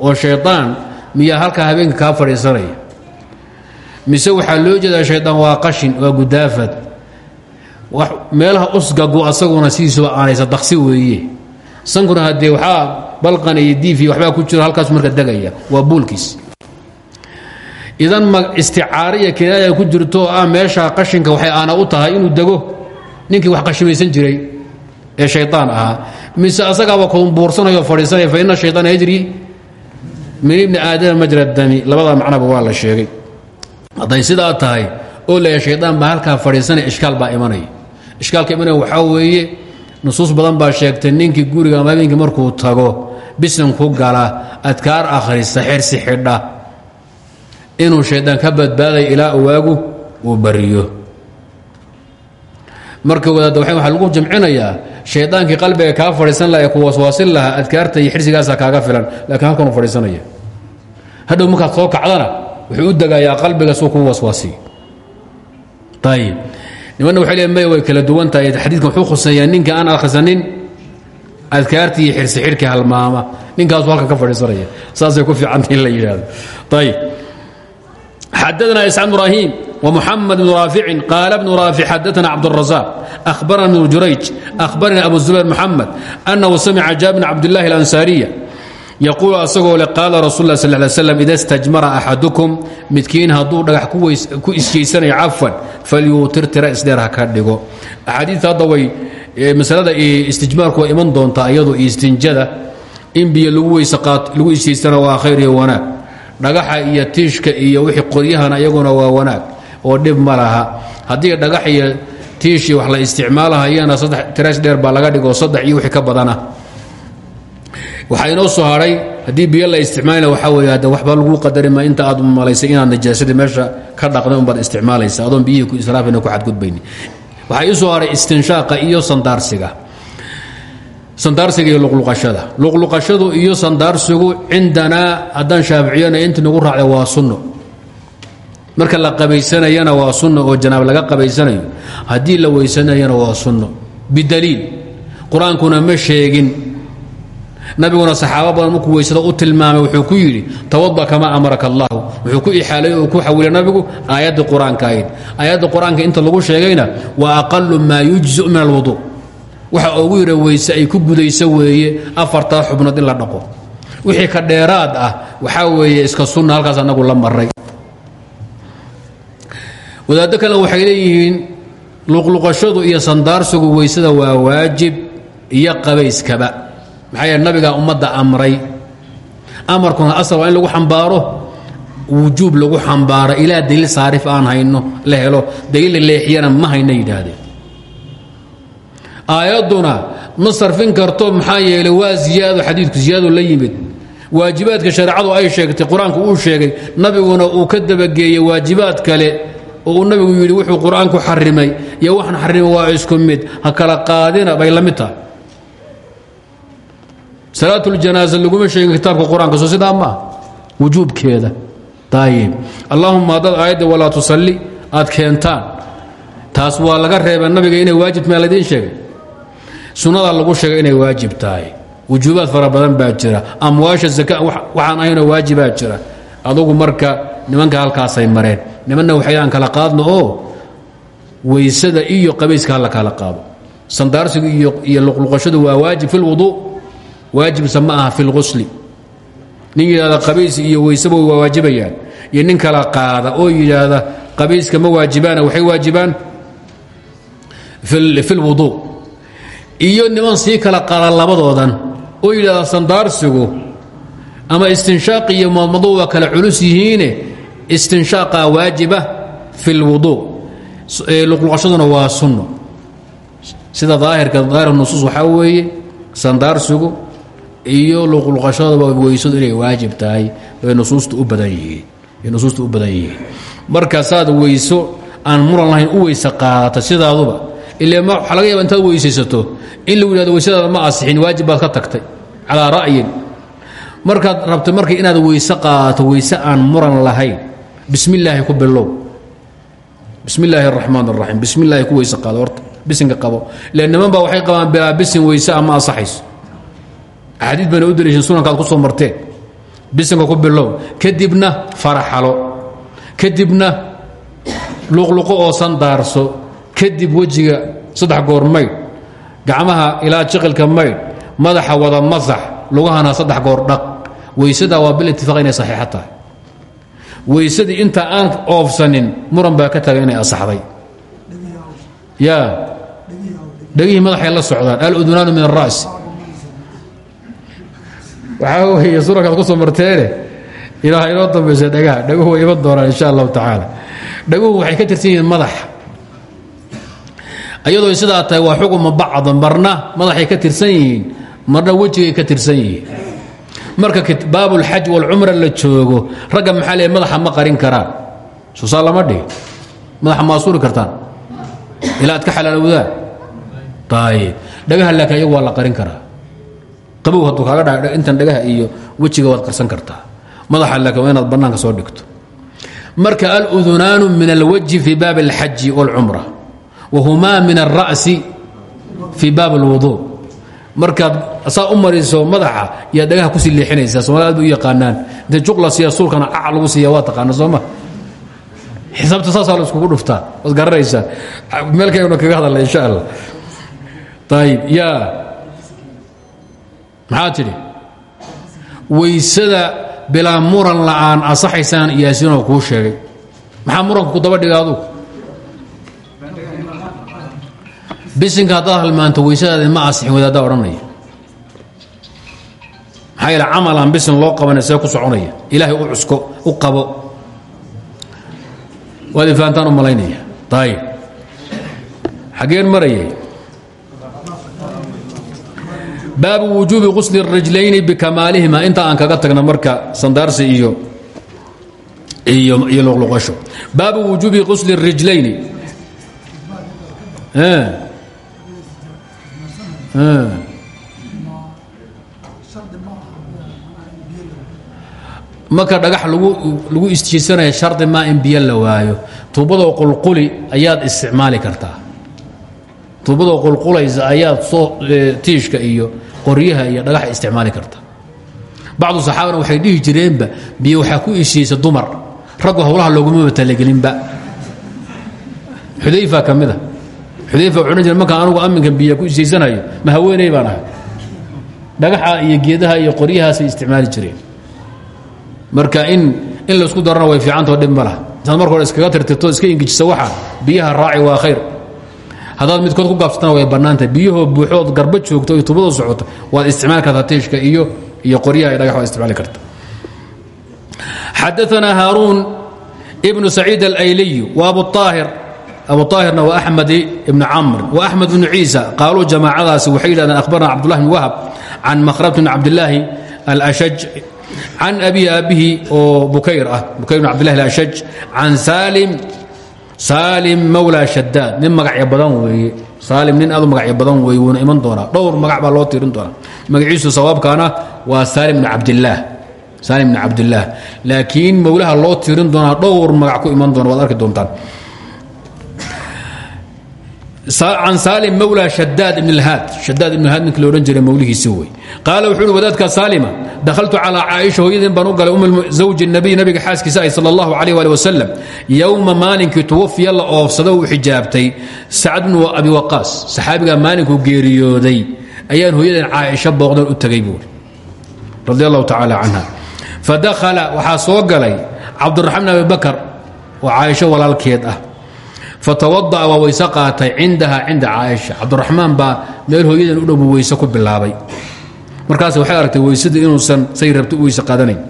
oo shaydaan miyaa halkaa habeenka kaa fadhiisanaya. Mise waxaa loo jeedaa shaydaan waa qashin waa gudaafad. Meelaha usgagu asaguna sidiisuba aanaysa daksi weeye. Sankuna haddee waxaa balqan iyo diif iyo ku jiro halkaas marka degaya waa buulkiis idan isticaaro iyo kinaaya ku jirto ah meesha qashinka waxay aana u tahay inuu dego ninkii wax qashimaysan jiray ee shayطaan ahaa. Mise asagaaba kuumbuursanayo fadhiisanaya fa ina shayطaana yajri min ibni aadama majra dami. Labadaa macnaba waa la sheegay. Hadday sidaa tahay oo leeya shaydaan baa halkaa fadhiisanaya ishkaal baa imanaya. Ishkaalka imanaya waxaa weeye nusuus badan baa sheegtay ninkii guriga ama habeenkii markuu tago bisin ku gala adkaar akhrista xirsi xidha inuu shaydaan ka badbaaday ilaa waagu uu bariyo marka wadaadda waxaa lagu jamcinayaa shaydaankii qalbiga kaa fadhiisan laha ee ku waswaasin lahaa adkaarta iyo xirsigaasaa kaaga filan laakiin halkanuu fadhiisanaya. Hadhow markaad soo kacdana wuxuu u degayaa qalbiga suu kuu waswaasiyo ayib nimanna waxay leen maya way kala duwan tahay. Xadiidkan wuxuu khuseeyaa ninka aan akhrisanin adkaartii iyo xirsi xidhkii halmaama ninkaasuu halkan ka fadhiisanaya. Saasay ku fiicanta in la yidhaahdo. Ayib xadana isxaaq ibrahim wmuxamed bnu raaficin qaala bnu raafic xadana cabdurasaaq ahbarana ibnu jurayj ahbarana abu zubayr muxamed annahu samica jaabir bn cabdillahi alansaariya yaquulu asagoo le qaala rasul lah sal ly slam ida stajmara axadukum midkiin hadduu dhagax ku isjeysanayo cafan falyuutir tira isdheer ha ka dhigo axaadiista hadda way masalada istijmaarku waa iman doontaa iyadu istinjada in biyo lagu isjeysana waa khayr iyo wanaag dhagaxa iyo tiishka iyo wixii qoryahana iyaguna waa wanaag oo dhib ma laha. Haddii dhagax iyo tiishii wax la isticmaalahayana saddex tiraas dheer baa laga dhigo saddex iyo wixii ka badana. Waxaa inoo soo hadhay haddii biyo la isticmaalina waxaa weeye hadda waxba lagu qadarima inta aad malaysay inaad najaasadii meesha ka dhaqday unbaad isticmaalaysa adoon biyihii ku israafina ku xadgudbayni waxaa ii soo hadhay istinshaaqa iyo sandaarsiga sandaarsiga iyo luqluqashada. Luqluqashadu iyo sandaarsigu cindanaa haddaan shaaficiyana intii nagu raacday waa sunno. Marka la qabaysanayana waa sunno oo janaab laga qabaysanayo haddii la weysanayana waa sunno. Bidaliil. Qur'aankuna ma sheegin. Nabiguna saxaaba badan markuu weysado u tilmaamay wuxuu ku yidhi tawada kamaa amaraka allahu wuxuu ku ixaalay oo ku xawilay nabigu aayaddii qur'aanka ahayd. Aayadda inta lagu sheegayna waa aqalu maa yujzu min alwudu waxa ugu yidha weyse ay ku gudayso weeye afartaa xubnood in la dhaqo. Wixii ka dheeraad ah waxaa weeye iska sunna halkaas anagu la maray wadaaddo kale waxay leeyihiin luqluqashadu iyo sandaarsigu weysada waa waajib iyo qabayskaba. Maxaa yeele nabigaa ummadda amray. Amarkuna asal waa in lagu xambaaro wujuub lagu xambaaro ilaa daliil saarif aan hayno la helo. Daliil la leexiyana ma hayno yidhaahdeen aayadduna ma sarfin karto maxaa yeelay waa ziyaado xadiidku ziyaado la yimid. Waajibaadka shareecadu ay sheegtay qur'aanku uu sheegay nabiguna uu ka dabageeyey waajibaad kale oo nabigu yidhi wuxuu qur'aanku xarimay iyo waxaan xarimay waa isku mid. Ha qaadina bay la mid tahay. Salaatuljanaaza laguma sheegin kitaabka qur'aanka soo sidaa maa wujuubkeeda ayib allahuma haddaad aayadda walaa tusalli aad keentaan. Taas waa laga reeba nabiga inay waajib maa ladiin sheegay sunnadaa lagu sheegay inay waajib tahay. Wujuubaad fara badan baa jira. Amwaasha zaka waxaan ahaynoo waajibaa jira. Adugu marka nimanka halkaasay mareen nimanna waxay aan kala qaadno oo weysada iyo qabayska hala kala qaado. Sandaarsigu iyo luqluqashadu waa waajib fi lwuduu waajibsa ma aha fi lqusli nin iyo weyseba waa waajibayaan. Iyo nin kala qaada oo yidhaahda qabayska ma waajibaana waxay waajibaan fi lwuduu iyo niman sii kala qaada labadoodan oo yidhahda sandaarsigu ama istinshaaq iyo madmadu kala culus yihiine istinshaaqa waajiba fi lwuduu luqluqashaduna waa sunno. Sida daahirka daahir nusuus waxaa weeye sandaarsigu iyo luqluqashadaba weysadu inay waajib tahay bay nusuusta u badan yihiin bay nusuusta u badan yihiin. Marka saad weyso aan muran lahayn u weyse qaadata sidaaduba waxaa laga yaba intaad weysaysato. In lagu yidhahdo weysadaada ma asixin waajib baad ka tagtay. Calaa ra'yin. Markaad rabto marka inaad weyse qaadato weyse aan muran lahayn bismi illaahi ku bilow bismi illaahi araxmaan araxiim bismi illaahi ku weyse qaado horta bisinka qabo. Ila niman baa waxay qabaan bilaa bisin weyse ama asaxayso. Axaadiid bayna u daliishan sunankaad ku soo marteen. Bisinka ku bilow kadibna faraxalo kadibna luqluqo oo sandaarso kadib wejiga saddex goor maydh gacmaha ilaa jiqilka maydh madaxa wada masax lugahana saddex goor dhaq. Weysada waa bil itifaaq inay saxiixa tahay. Weysadii inta aan oofsanin muran baa ka tagay inay asaxday. Ya. Dhegihii madaxay la socdaan. Aludunaanu min ara'si waxaa weeye suurankaad ku soo marteene. Ilaaha inoo dambaysa dhagaha dhaguhu way iman doonaan insha allahu tacaala. Dhaguhu waxay ka tirsan yihiin madaxa ayadoo sidaa tahay waa xukuma bacdan marna madaxay ka tirsan yihiin marna wejigay ka tirsan yihiin. Marka baabulxaj walcumra la joogo ragga maxaa madaxa ma qarin karaan. Soosaa lama madaxa ma asuuri kartaan. Ilaa ad ka xalaalowdaan ayib dhagaha laakiin ayagu waa la qarin karaa. Qabow hadduu kaaga dha intan dhagaha iyo wejiga waad qarsan kartaa. Madaxa laakiin waa inaad bannaanka soo dhigto. Marka aludunaanu min alwajhi fi baabi alxaji wاlcumra wahumaa min alra'si fii baab اlwuduu markaad saa u mariso madaxa yaa dhagaha ku sii leexinaysaa soomali aad bay u yaqaanaan? Intay juq la siiya suulkana cac lagu siiya waa taqaana sooma xisaabta saasaa la iskugu dhuftaa waad garanaysaa meel kaynu kaga hadalna insha allah. Ayib yaa. Maxaa tidhi? Waysada bilaa muran la'aan asaxaysaan yaasinoo kuu sheegay. Maxaa muranka ku daba dhiga adugu bisinka haddaad halmaanto weysadaadi ma asixin weyda haddaa odhanaya. Maxaa yaele camal aan bisin loo qabanay see ku soconaya. Ilaahay u cusko u qabo. Waad ifaantaan u malaynaya. Ayib xaggeen marayay. Baabu wujuubi qusli rajlayni bikamaalihima inta aan kaga tagna marka sandaarsi iyo iyo luqluqasho. Baabu wujuubi qusli rijlayni marka dhagax lagu istiisanaya shardi maa in biyo la waayo. Tuubadoo qulquli ayaad isticmaali kartaa. Tuubadoo qulqulaysa ayaad soo tiishka iyo qoryaha iyo dhagaxa isticmaali kartaa. Bacdu saxaabana waxay dhihi jireenba biyo waxaa ku ishiisa dumar. Raggu howlaha loogumaba talagelinba xudayfa ka mida xudayfa wuxuu odhan jire markaan anugu amminkan biyo ku ishiisanayo ma haweeney baan ahay. Dhagaxa iyo geedaha iyo qoryahaasay isticmaali jireen. Marka in in la isku darana way fiicantao dhib ma laha. Intaad marka hore iskaga tirtirto iska ingijisa waxa biyaha raaci waa khayr. Haddaad midkood ku gaabsatana way bannaantahay biyahoo buuxood garba joogto iyo tubadoo socoto waad isticmaali kartaa tiishka iyo iyo qoryaha dhagax waad isticmaali karta. Xadaثna haaruun ibnu saciid alayliy wa abu طaahir abu طaahirna waa axmed ibn camr wa axmed bnu ciisa qaaluu jamaacadaasi waxay yidhahdeen akhbarna cabdullahi bn wahab can makhrab bn cabdillaahi alashaj can abi aabihi oo bukayr ah bukayr bn abdillahi alashaj can salim saalim mawla shadaad nin magacyo badan weeye. Saalim nin aad u magacyo badan weeye wuuna iman doonaa. Dhowr magac baa loo tirin doonaa. Magaciisu sawaabkaana waa saalim bn cabdillaah saalim bn cabdillaah laakiin mowlaha loo tirin doonaa dhowr magac ku iman doona waad arki doontaan can saalim mawla shadaad ibn اlhaad shadaad ibn haad ninki loodhan jiray mawlihiisi wey qaala wuxuu uhi wadaadka saalima dakhaltu calىa caaisha hooyadeen baan u galay um zawji nabiy nabiga xaaskiisa ay sal اllahu alيh ali wasalam yowma maalinkii tuwafiya la oofsado uu xijaabtay sacd bnu abi waqaas saxaabigaa maalinkuu geeriyooday ayaan hooyadeen caaisha booqdan u tegay buuri radi allahu tacaala canha fadakhala waxaa soo galay cabduraxmaan abi bakar oo caaisho walaalkeed ah fatawada'a waa weyse qaatay cindaha cinda caaisha. Cabduraxmaan baa meel hooyadan u dhowu weyse ku bilaabay. Markaas waxay aragtay weysadii inuusan say rabta u weyse qaadanayn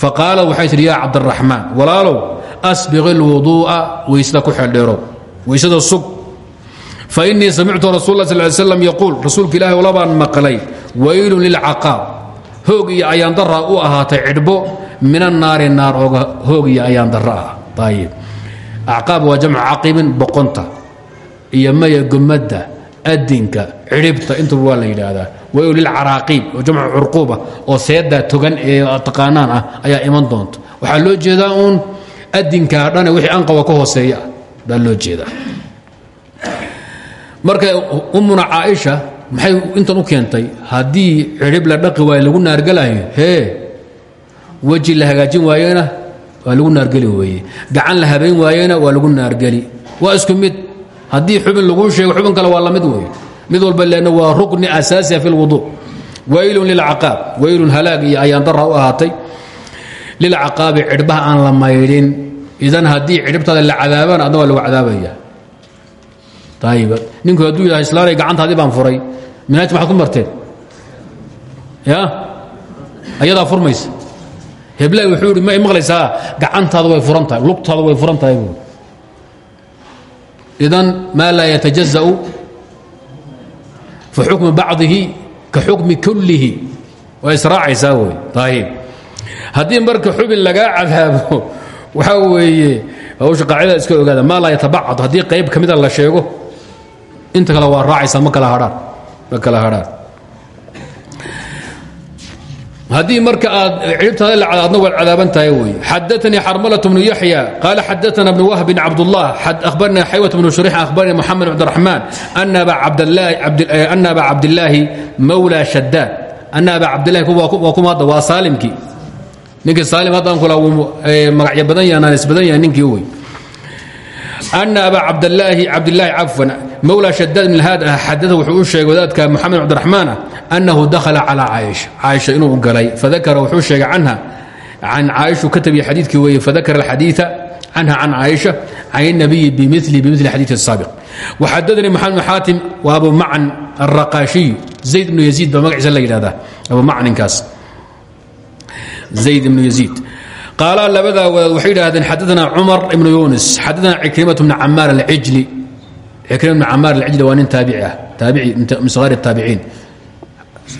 faqaalad waxay tidhi yaa cabdiraxmaan walaalow asbiqi lwuduu'a weysada ku xeeldheerow weysada sug. Fa innii samictu rasul la sal slam yaquul rasuulka ilaahi olabaan maqlay waylun lilcaqaab hoog iyo ayaandaraa u ahaatay cidhbo min annaari naar ooga hoog iyo ayaandara ayib acqaab waa jamcu caqibin boqonta iyo maya gomadda adinka cidhibta intuba waa la yidhaahdaa wayo lilcaraaqiib oo jamcu curquuba oo seedda togan ee taqaanaan ah ayaa iman doonta waxaa loo jeedaa uun adinkaa dhane wixii anqawa ka hooseeya ah baa loo jeedaa marka ummuna caaisha maxay intan u keentay haddii cidhib la dhaqi waayo lagu naargalayo hee weji la hagaajin waayena waa lagu naargeli weeye. Gacan la habayn waayena waa lagu naargeli. Waa isku mid. Haddii xubin laguu sheego xubin kale waa la mid weeye. Mid walba leanna waa rukni asaasiya fi lwudu waylun lilcaqaab waylun halaag iyo ayaandara u ahaatay. Lilcaqaabi cidhbaha aan la maydhin. Idan haddii cidhibtaada la cadaabaan adna waa lagu cadaabaya. Ayib ninku hadduu yidhaha islaanay gacantaadii baan furay. Minaajka maxaad ku ya? Ayadaa furmaysa heblahi wuxuu yidhi may maqlaysaa? Gacantaada way furan tahay way furan idan maa laa yatajaza'u fa xukmu bacdihi ka xukmi kullihi. Waa israacaysaa wey ayib haddii marka xubin lagaa cadaabo waxaa weeye hawsha qaacidada iska ogaada maa laa yatabacad haddii qayb ka mida la sheego inta kale waa raacaysaa ma kala hadhaan ma kala hadhaan haddii marka aad ciribtaada la cadaadna waad cadaaban tahay wey xadaanii xarmalة bnu yaxya qaala xadaana bnu wahb bn cabdالlah ahbarna xaywة bnu shurيx ahbarni moxamed cabdiraxmaan ana aba cabdilaahi mawla shadaad ana aba cabdilahi waa kuma hadda waa saalimkii ninkii saalim haddaan kula magacyo badan yahan aan isbadan yahay ninkii wey ana aba cabdlaahi cabdilaahi cafwan mawla shadaad bn haad ah xadaa wuxuu u sheegay wadaadka moxamed cabdiraxmaan ah annahu dakhala calaa caaisha caaisha inuu galay fadakara wuxuu sheegay canha can caaishu ka tabiya xadiidkii weeye fadakara alxadiia canha can caaisha can الnabiyi bimili bimili xadiiث الsaabiq waxadadanii maxamed bn xaatim waa abu macn الraqaashiy zayd ibnu yaziid baa magaciisa la yidhahdaa abu macninkaas zayd ibnu yaziid qaala labadaa wadaad waxay yidhaahdeen xadaana cumar ibnu yunis xadaana cikrimat bn camaar alcijli cikrima bn camaar alcijli waa nin taabici ah taabici min sagaar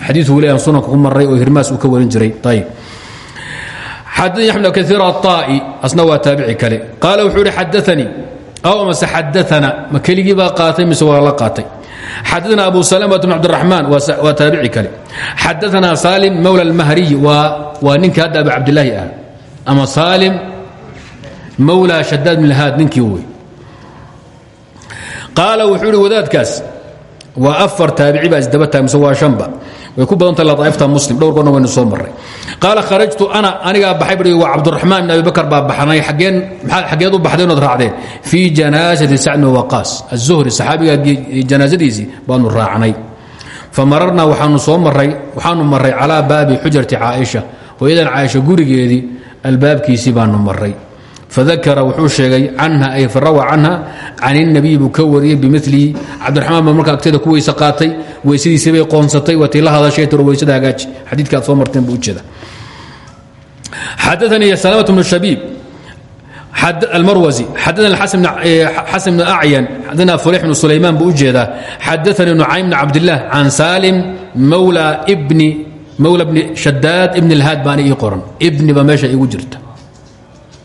xadiiu weli aan sunanka ku maray oo hirmaas uu ka warin jiray. Ayb xadani axmed kaiir aطaa'i asna waa taabici kale. Qaala wuxuu ihi xadaanii aw mase xadaana ma keligii baa qaatay mise waa la qaatay? Xadaana abu salamata bn cabdiraxmaan waa taabici kale. Xadaana salim mawla almahriyi waa ninkii hadda abu cabdilaahi ah. Ama salim mawla shadaad milhaad ninkii wey qaala wuxuu ihi wadaadkaas waa afar taabici baa isdaba taag mise waa shanba way ku badanta laaifta muslim. Dhowr goorna waynu soo marray. Qaala kharajtu ana anigaa baxay bui waa cabduraxmaan ibn abi bakar baa baxnay. Xaggeed u baxday inood raacdeen? Fii janaasati sacd bn waqaas azuhri saxaabiga janaasadiisii baanu raacnay. Famararnaa waxaanu soo maray waxaanu maray calaa baabi xujrati caaisha. Hooyadan caaisha gurigeedii albaabkiisii baanu maray fakra wuxuu sheegay canha ay farawa canha can اnabiy buu ka wariyey bimilihi cabdiramaan ba marka agteeda ku weyse qaatay weysadiisii bay qoonsatay waatay la hadashay tiro weysada hagaaji xadiidka aad soo marteen buu ujeeda xadaanii salmt bn shabiib almarwasi xadaana xasan bn acyan xadaana fulix bn sulaymaan buu u jeedaa xadaanii nucaym bn cabdilah can salim mawla bni mawla bni shadaad ibn اlhaad baana ii qoran ibni ba meesha igu jirta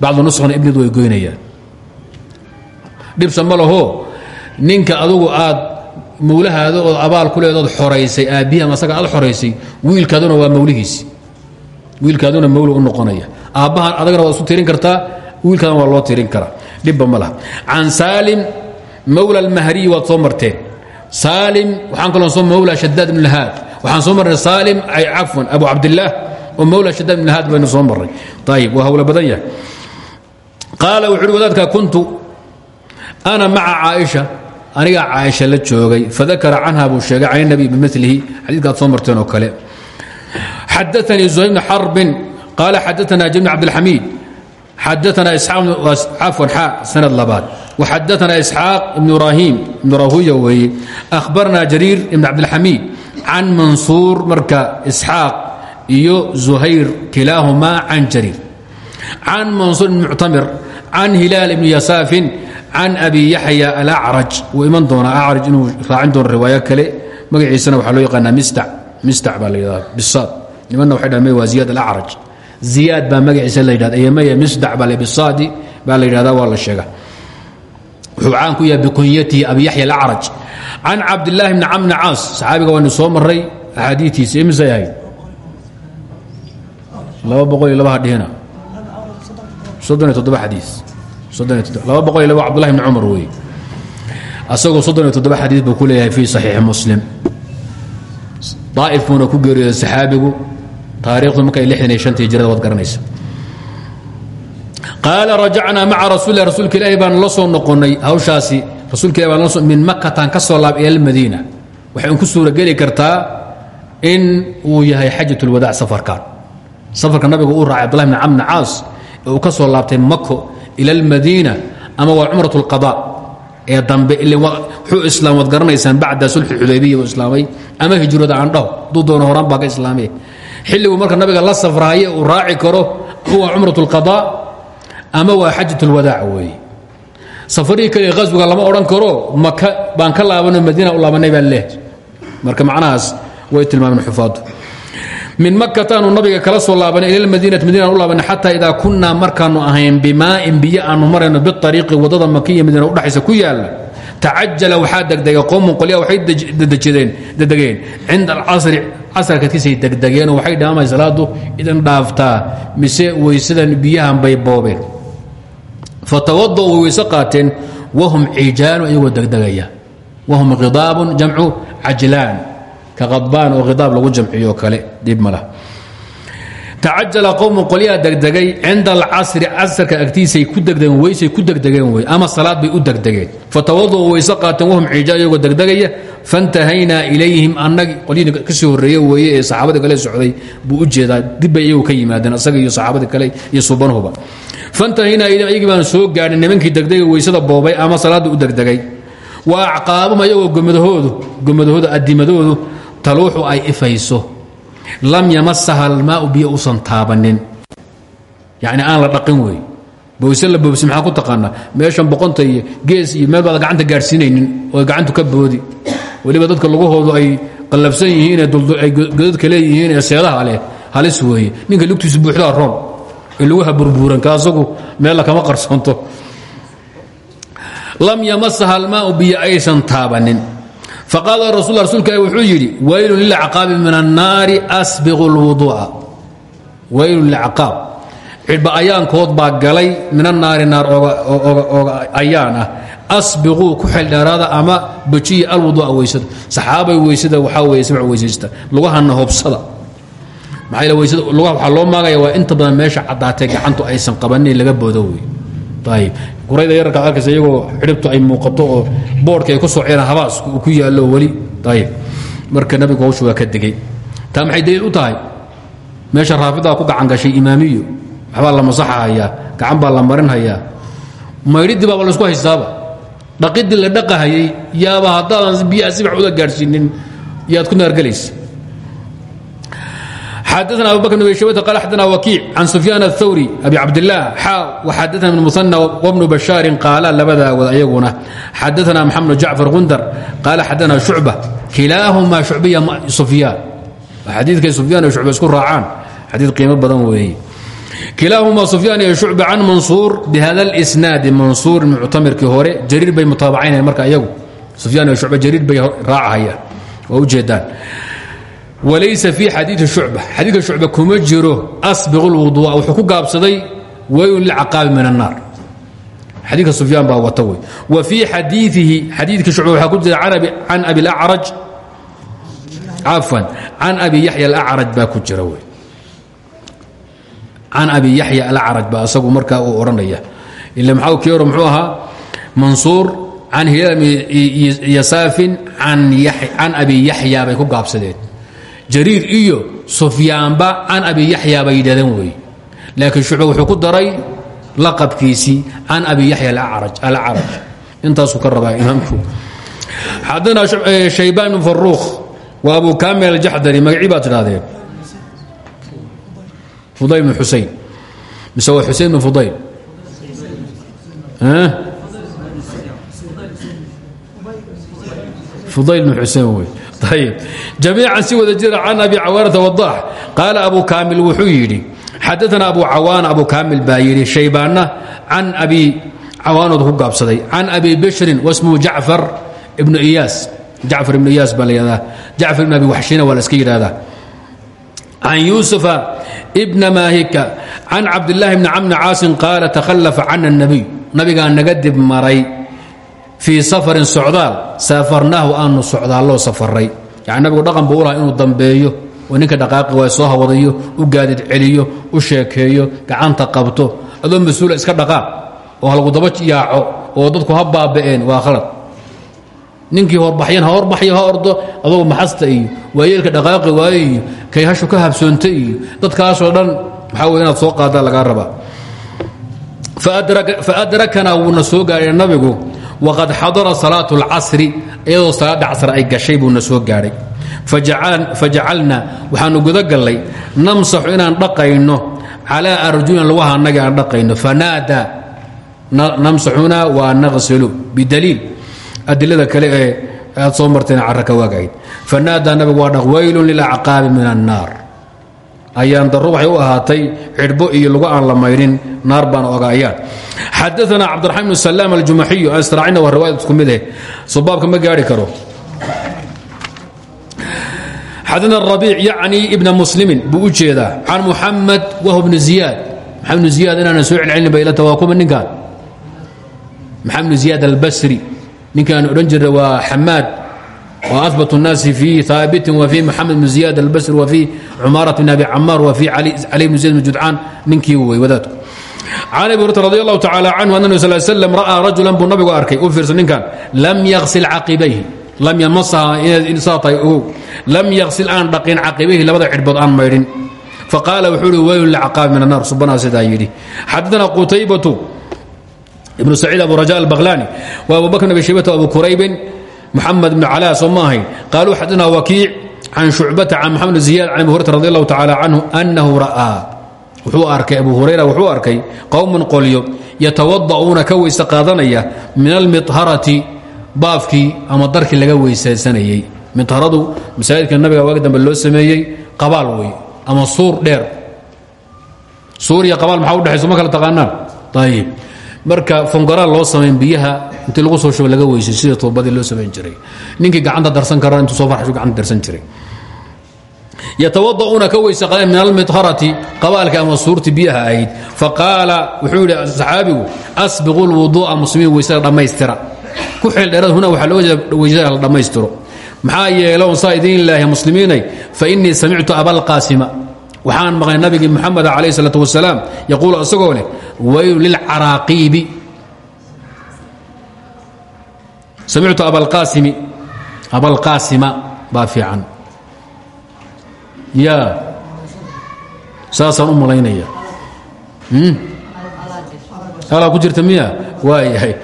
bacdu nuskhana ibnidu way goynayaan. Dhibsa ma ninka adugu aad mawlahaada ood abaal ku leed ood xoraysay aabbihi aad xoraysay wiilkaaduna waa mawlihiisi. Wiilkaaduna mawli u noqonaya. Aabbahan adagana waad isu tirin kartaa wiilkaadana waa loo tirin karaa. Dhibba ma laha. Can saalim mawla almahriyi waad soo marteen. Saalim waxaan kaloo soo mawla shadaad ibn lahaad. Waxaan soo marnay saalim ay cafwan abu cabdillaah oo mawla shadaad ibn lahaad baynu soo marray ayib qaala wuxu wadaadka kuntu ana maca caaisha anigaa caaisha la joogay fadakara canha buu sheegay can nabi bimilihi xadiidkaad soo marteen oo kale. Xadaanii zuhayr bn xarbin qaala xadaana jabn cabdilxamiid xadaana cafwan xa sanad labaad. Waxadaana isxaaq ibn ibraahim ibn rahuya weeye. Akhbarna jariir ibn cabdilxamiid can mansuur marka isxaaq iyo zuhayr kilaahumaa can jariir. Can mansuur ibn can hilaal ibni yasaafin can abi yaxya alacraj. Wuu iman doonaa acraj inuu raacin doono riwaayo kale. Magaciisana waxaa loo yaqaanaa mistac. Mistac baa la yidhahda bisaad. Nimanna waxay dhahan may waa ziyaad alacraj. Ziyaad baa magaciisa la yidhahda eyamaya misdac baa bisaadi baa la yidhahda waa la sheega wuxuu caan ku yahay bikunyatihi abi yaxya alacraj. Can cabdillaahi bni camr bni caas saxaabiga waanu soo maray axaadiitiisa imisay ahayd? Laba boqol iyo laba hadhihina soddon iyo toddoba xadiis. Laba boqol iyo laba cabdullahi bni cumar weeye asagoo soddon iyo toddoba xadiis muslim. Daa'if buuna ku geeriyooday saxaabigu taariikhdu markay lixdan iyo shantii hijrada waad garanaysa. Qaala rajacnaa maca rasuulilah rasuulka ilaahi baan la hawshaasi rasuulka ilahi baan min makataan ka soo laab ila almadiina waxay un ku suurageli kartaa in uu yahay xajat ulwadaac safarkan. Safarka nabigu uu raacay abdullahi bn camr bn caas ee uu ka soo laabtay mako ila almadiina ama waa cumrat alqada ee dambe ilxuu islaam waad garanaysaan bacda sulxi xudaybiya buu islaamay ama hijrada aandhaho hadduu doono horaan baa ka islaamee xilliguu marka nabiga la safraaye uu raaci karo waa cumrat alqadaa ama waa xajat alwadaac weeye. Safarihii keliya qaswiga lama odhan karo maka baan ka laabano madiina u laabanay baa leeh marka macnahaas way tilmaameen xufaadu min makataanu nabiga kala soo laabanay ila madiinati madiina u laabanay xataa idaa kunnaa markaanu ahayn bimaa'in biyo aanu marayno biariiqi waddada makiya madiina udhexaysa ku yaalla tacajala waxaa degdegay qowmun qolya waxay dedegeen. Cinda alcasri casrka kadkiisay degdegeenoo waxay dhaamay salaadu idin dhaaftaa mise weysadan biyahan bay boobeen fatawado way weyse qaateen wahum cijaanu iyagoo degdegaya wahum khidaabun jamcu cajlaan ka khadbaan oo khidaab lagu jamciyo kale dib ma lah tacajala qowmu qolyaha degdegay cinda alcasri casrka agtiisay ku degdegeen weysay ku degdegeen wey ama salaad bay u degdegeen. Fatawaduu wayse qaateen wahum cija iyagoo degdegaya ilayhim annagi qolyihii ka sii horreeye weeye ee saxaabadii kale socday buu u jeedaa dib bay iyagu ka yimaadeen asaga iyo saxaabadii kale iyo subanhuba fantahaynaa ilayhim baan soo gaadhin nimankii degdegay weysada boobay ama salaadda u degdegay. Wa acqaabum ayagoo gomadahoodu gomadahoodu adimadoodu taluuxu ay ifayso lam yamasaha almaau biyo usan taabanin. Yani aan la dhaqin wey. Bowse la boobsi maxaa ku taqaanaa meeshan boqonta gees iyo meel gacanta gaadhsiinaynin oo gacantu ka boodi. Weliba dadka lugahoodu ay qallabsan yihiin ay godadka leeyihiin ee seedaha leh. Halis weeye ninka lugtiisu buuxdaa roon ee lugaha burbuuran ka asagu kama qarsoonto. Lam yamasaha almaau biyo aysan taabanin faqaala rasul rsulka wuxuu yidhi waylun lilcaqaabi min annaari asbiqu lwuduu'a. Waylun lilcaqaab. Cidhba ayaankood baa galay min annaari naar ooga ayaan ah. Asbiquu ku xeldheeraada ama bajiya alwuduu'a weysada. Saxaabay weysada waxaa weeye sabc weysaysta. Lugahana hobsada maxaa yeel weysada lugaha waxaa loo maagaya waa inta badan meesha caddaatay gacantu aysan qabanin laga boodo wey ayib qurayda yararkaad arkaysa iyagoo xidhibtu ay muuqato oo boodhka ay ku soceen habaasku uu ku yaallo weli. Ayib marka nabigu hawshu waa ka degey taa maxay daliil u tahay? Meesha raafidaa ku gacan gashay imaamiyo. Waxbaa la masaxahayaa gacan baa la marinhayaa. Maydhidii baaba laysku haystaaba dhaqidii la dhaqahayay yaaba haddaadan biyaha sibax uda gaadhsiinin yaad ku naargelaysa xadana abubakr bn abi shaybat qal xadana wakiic can sufyaan athawri abi cabdilah xaa waxadana ibn musanna wabnu bashaarin qaala labadaa wad ayaguna xadana maxamed jacfar gundar qaala xadana shucba kilaahumaa shucbiya sufyaan xadiidkay sufyaan iyo shucba isku raacaan xadiid qiimo badan weeye kilaahumaa sufyaan iyo shucba can mansuur bihada اlsnaadi mansuur muctamirkii hore jariir bay mutaabacaynayaan marka iyagu sufyaan iyo shucba jariir bay raacahayaan waa ujeedaan walaysa fii xadiii shucba. Xadiidka shucba kuma jiro asbiqu lwuduu'a wuxuu ku gaabsaday waylun lilcaqaabi min annaar xadiidka sufyaan baa wata wey. Wa fii xadiiihi xadiidka shucba waxaa ku jira can abi lacraj cafwan can abi yaxya alacraj baa ku jira wey. Can abi yaxya alacraj baa asagu markaa uu odhanaya ila maxaa kii hore muxuu ahaa? Mansuur can hilaam yasaafin can abi yaxya bay ku gaabsadeen jariir iyo sufyaanba can abi yaxya bay yidhahdeen wey laakiin shucba wuxuu ku daray laqabkiisii can abi yaxya alcaraj intaasuu ka rabaa imaamku. Xadana shaybaan bn faruukh wa abu kamil aljaxdari magacii baad tidhahdeen fudayl bn xusein mise waa xusein bn fudayl fudayl bn xusein wey jamiican si wada jira can abi cawaanata wadax qaala abu kaamil wuxuu yidhi xadaana abu cawaana abu kaamil baa yidhi shaybaanna can abi cawaanood ku gaabsaday can abi bishrin wasmuhu jacfar ibnu iyaas jacfar ibnu iyaas baa la yidhahdaa jacfar ibn abi waxshina waa la iska yidhahdaa can yuusufa ibna maahika can cabdillaahi bni camni caasin qaala takhallafa cana الnabiy nabigaa naga dib maray fii safarin socdaal saafarnaahu aanu socdaalloo safaray yani nabigu dhaqan buu u lahaa inuu dambeeyo oo dhaqaaqi waa soo hawadayo u gaadid celiyo u sheekeeyo gacanta qabto adoo mas'uula iska dhaqaaq oo halgu daba yaaco oo dadku ha waa khalad. Ninkii horbaxyan ha horbaxyo ha ordo adugu maxasta iyo waayeelka dhaqaaqi waayo iyo kay hashu ka habsoonta iyo dadkaasoo dhan maxaa wey soo qaadaa lagaa rabaa. Faadrakana wuuna soo nabigu waqad xadara salaat اlcasri iyadoo salaadda casr ay gashay buuna soo gaadhay fajacalna waxaanu gudagallay namsaxu inaan dhaqayno calaa arjulin lugaha annaga aan dhaqayno fanaada namsaxuna waa naqsilu bidaliil adilada kale ee aad soo marteen caraka waagayd fanaadaa nabigu waa dhaq waylun lilacqaabi min ayaan daro waxay u ahaatay cidhbo iyo lagu aan la mayrin naar baan ogaayaan. Xadaana cabdiraxmaan bn salaam aljumaxiyu aan israacina waa riwaayad isku mid eh. Soo baabka ma gaari karo. Xadana rabiic yacni ibna muslimin buu u jeedaa can muxamed wahu bni ziyaad. Maxamed bnu ziyaad inaanan soo celcelin baylata waa kuma ninkan maxamed bnu ziyaad albasri ninkaan odhan jirna waa xamaad وأثبت الناس في ثابت وفي محمد بن زياد البسر وفي عمارة بن أبي عمار وفي علي, علي بن زيد بن جدعان ninkii wey wadaadku can abi hurata radi allahu tacaala canhu ana nabi sal slam ra'aa rajulan buu nabigu arkay u fiirsa ninkan lam yaksil caqibayhi lam yamasaha inay saa tahay ogow lam yaksil aan dhaqin caqibayhi labada cidhbood aan maydhin faqaala wuxuu ihi weylu lcaqaabi min annar subanaha sidaa yidhi xadana qutaybatu ibnu saciid abu raja albaqlani wa abu bakr abi shaybata abu quraybin muxamed bn calaa soo ma ahayn. Qaaluu xadana wakiic can shucbata can maxamed ziyad can abi hurata radi allahu tacaala canhu anahu ra'aa wuxuu arkay abu hurayra wuxuu arkay qowman qolyo yatawada'uuna ka weyse qaadanaya min almiharati baafkii ama darkii laga weysaysanayey miharadu masaajidka nabiga waagi dambe loo sameeyey qabaal wey ama suur dheer. Suur iyo qabaal maxaa udhexayso ma kala taqaanaan. Ayib marka fongaraal loo samayn biyaha intii lagu soo shubo laga weysay sida toobadii loo samayn jiray. Ninkii gacanta darsan kara intuu soo farxashu gacanta darsan jiray. Yatawada'uuna ka weyse qadeen min almidharati qabaalka ama suurti biyaha ahayd. Faqaala wuxuu yidhi saxaabigu asbiqu lwuduu'a muslimiin weysada dhammaystira. Ku xeeldheerada huna waxaa loo jeeda la dhammaystiro. Maxaa yeeloon saa idiin ilaahi muslimiinay fa innii samictu abalqaasima waxaan maqlay nabigii muxamed calayh salaat wasalaam yaquulu isagoo leh weylu lilcaraaqiibi samictu abalqaasimi abalqaasima baa fiican. Ya saasaan u malaynaya. Alaa ku jirta miya? Waayahay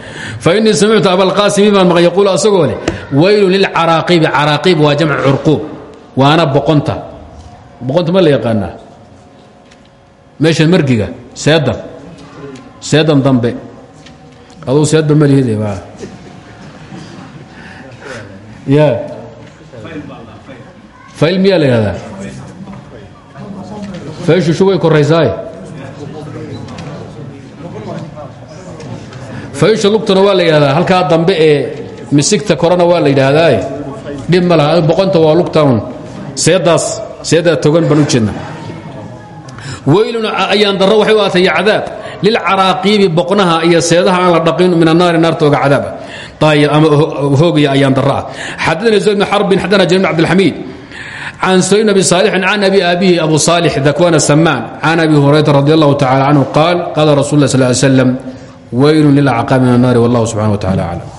fainii samictu abalqaasimi baan maqan yaquul asagoo leh weylu lilcaraaqiibi caraaqiib waa jamc curquub waana boqonta boqonta ma la yaqaanaa? Meesha margiga seedan seedan dambe. Aduu seedba ma lihid ya. Fayl miyaa la yidhahdaa? Fayshu way koraysaaye faysha lugtana waa la yidhahdaa halkaa dambe ee misigta korena waa la yidhaahdaaye dhib ma laha boqonta waa lugtan seedaas seedaa togan baan u jeedna weylun ayaan darro waxay u aatay cadaab lilcaraaqiibi boqnaha iyo seedaha la dhaqin min annaari naarta oga cadaaba ayib ama hoogaya ayaan darro ah. Xadana zayd bn xarbin xadana jarir bn cabdilxamiid can sayn abi saalixin can abi abu saalix dakwana samaan can abi hurayrata radi allahu tacala canhu qaal qaala rasul lah sal slam weylun lilacqaabi min annaari wallah subxana wa tacala aclam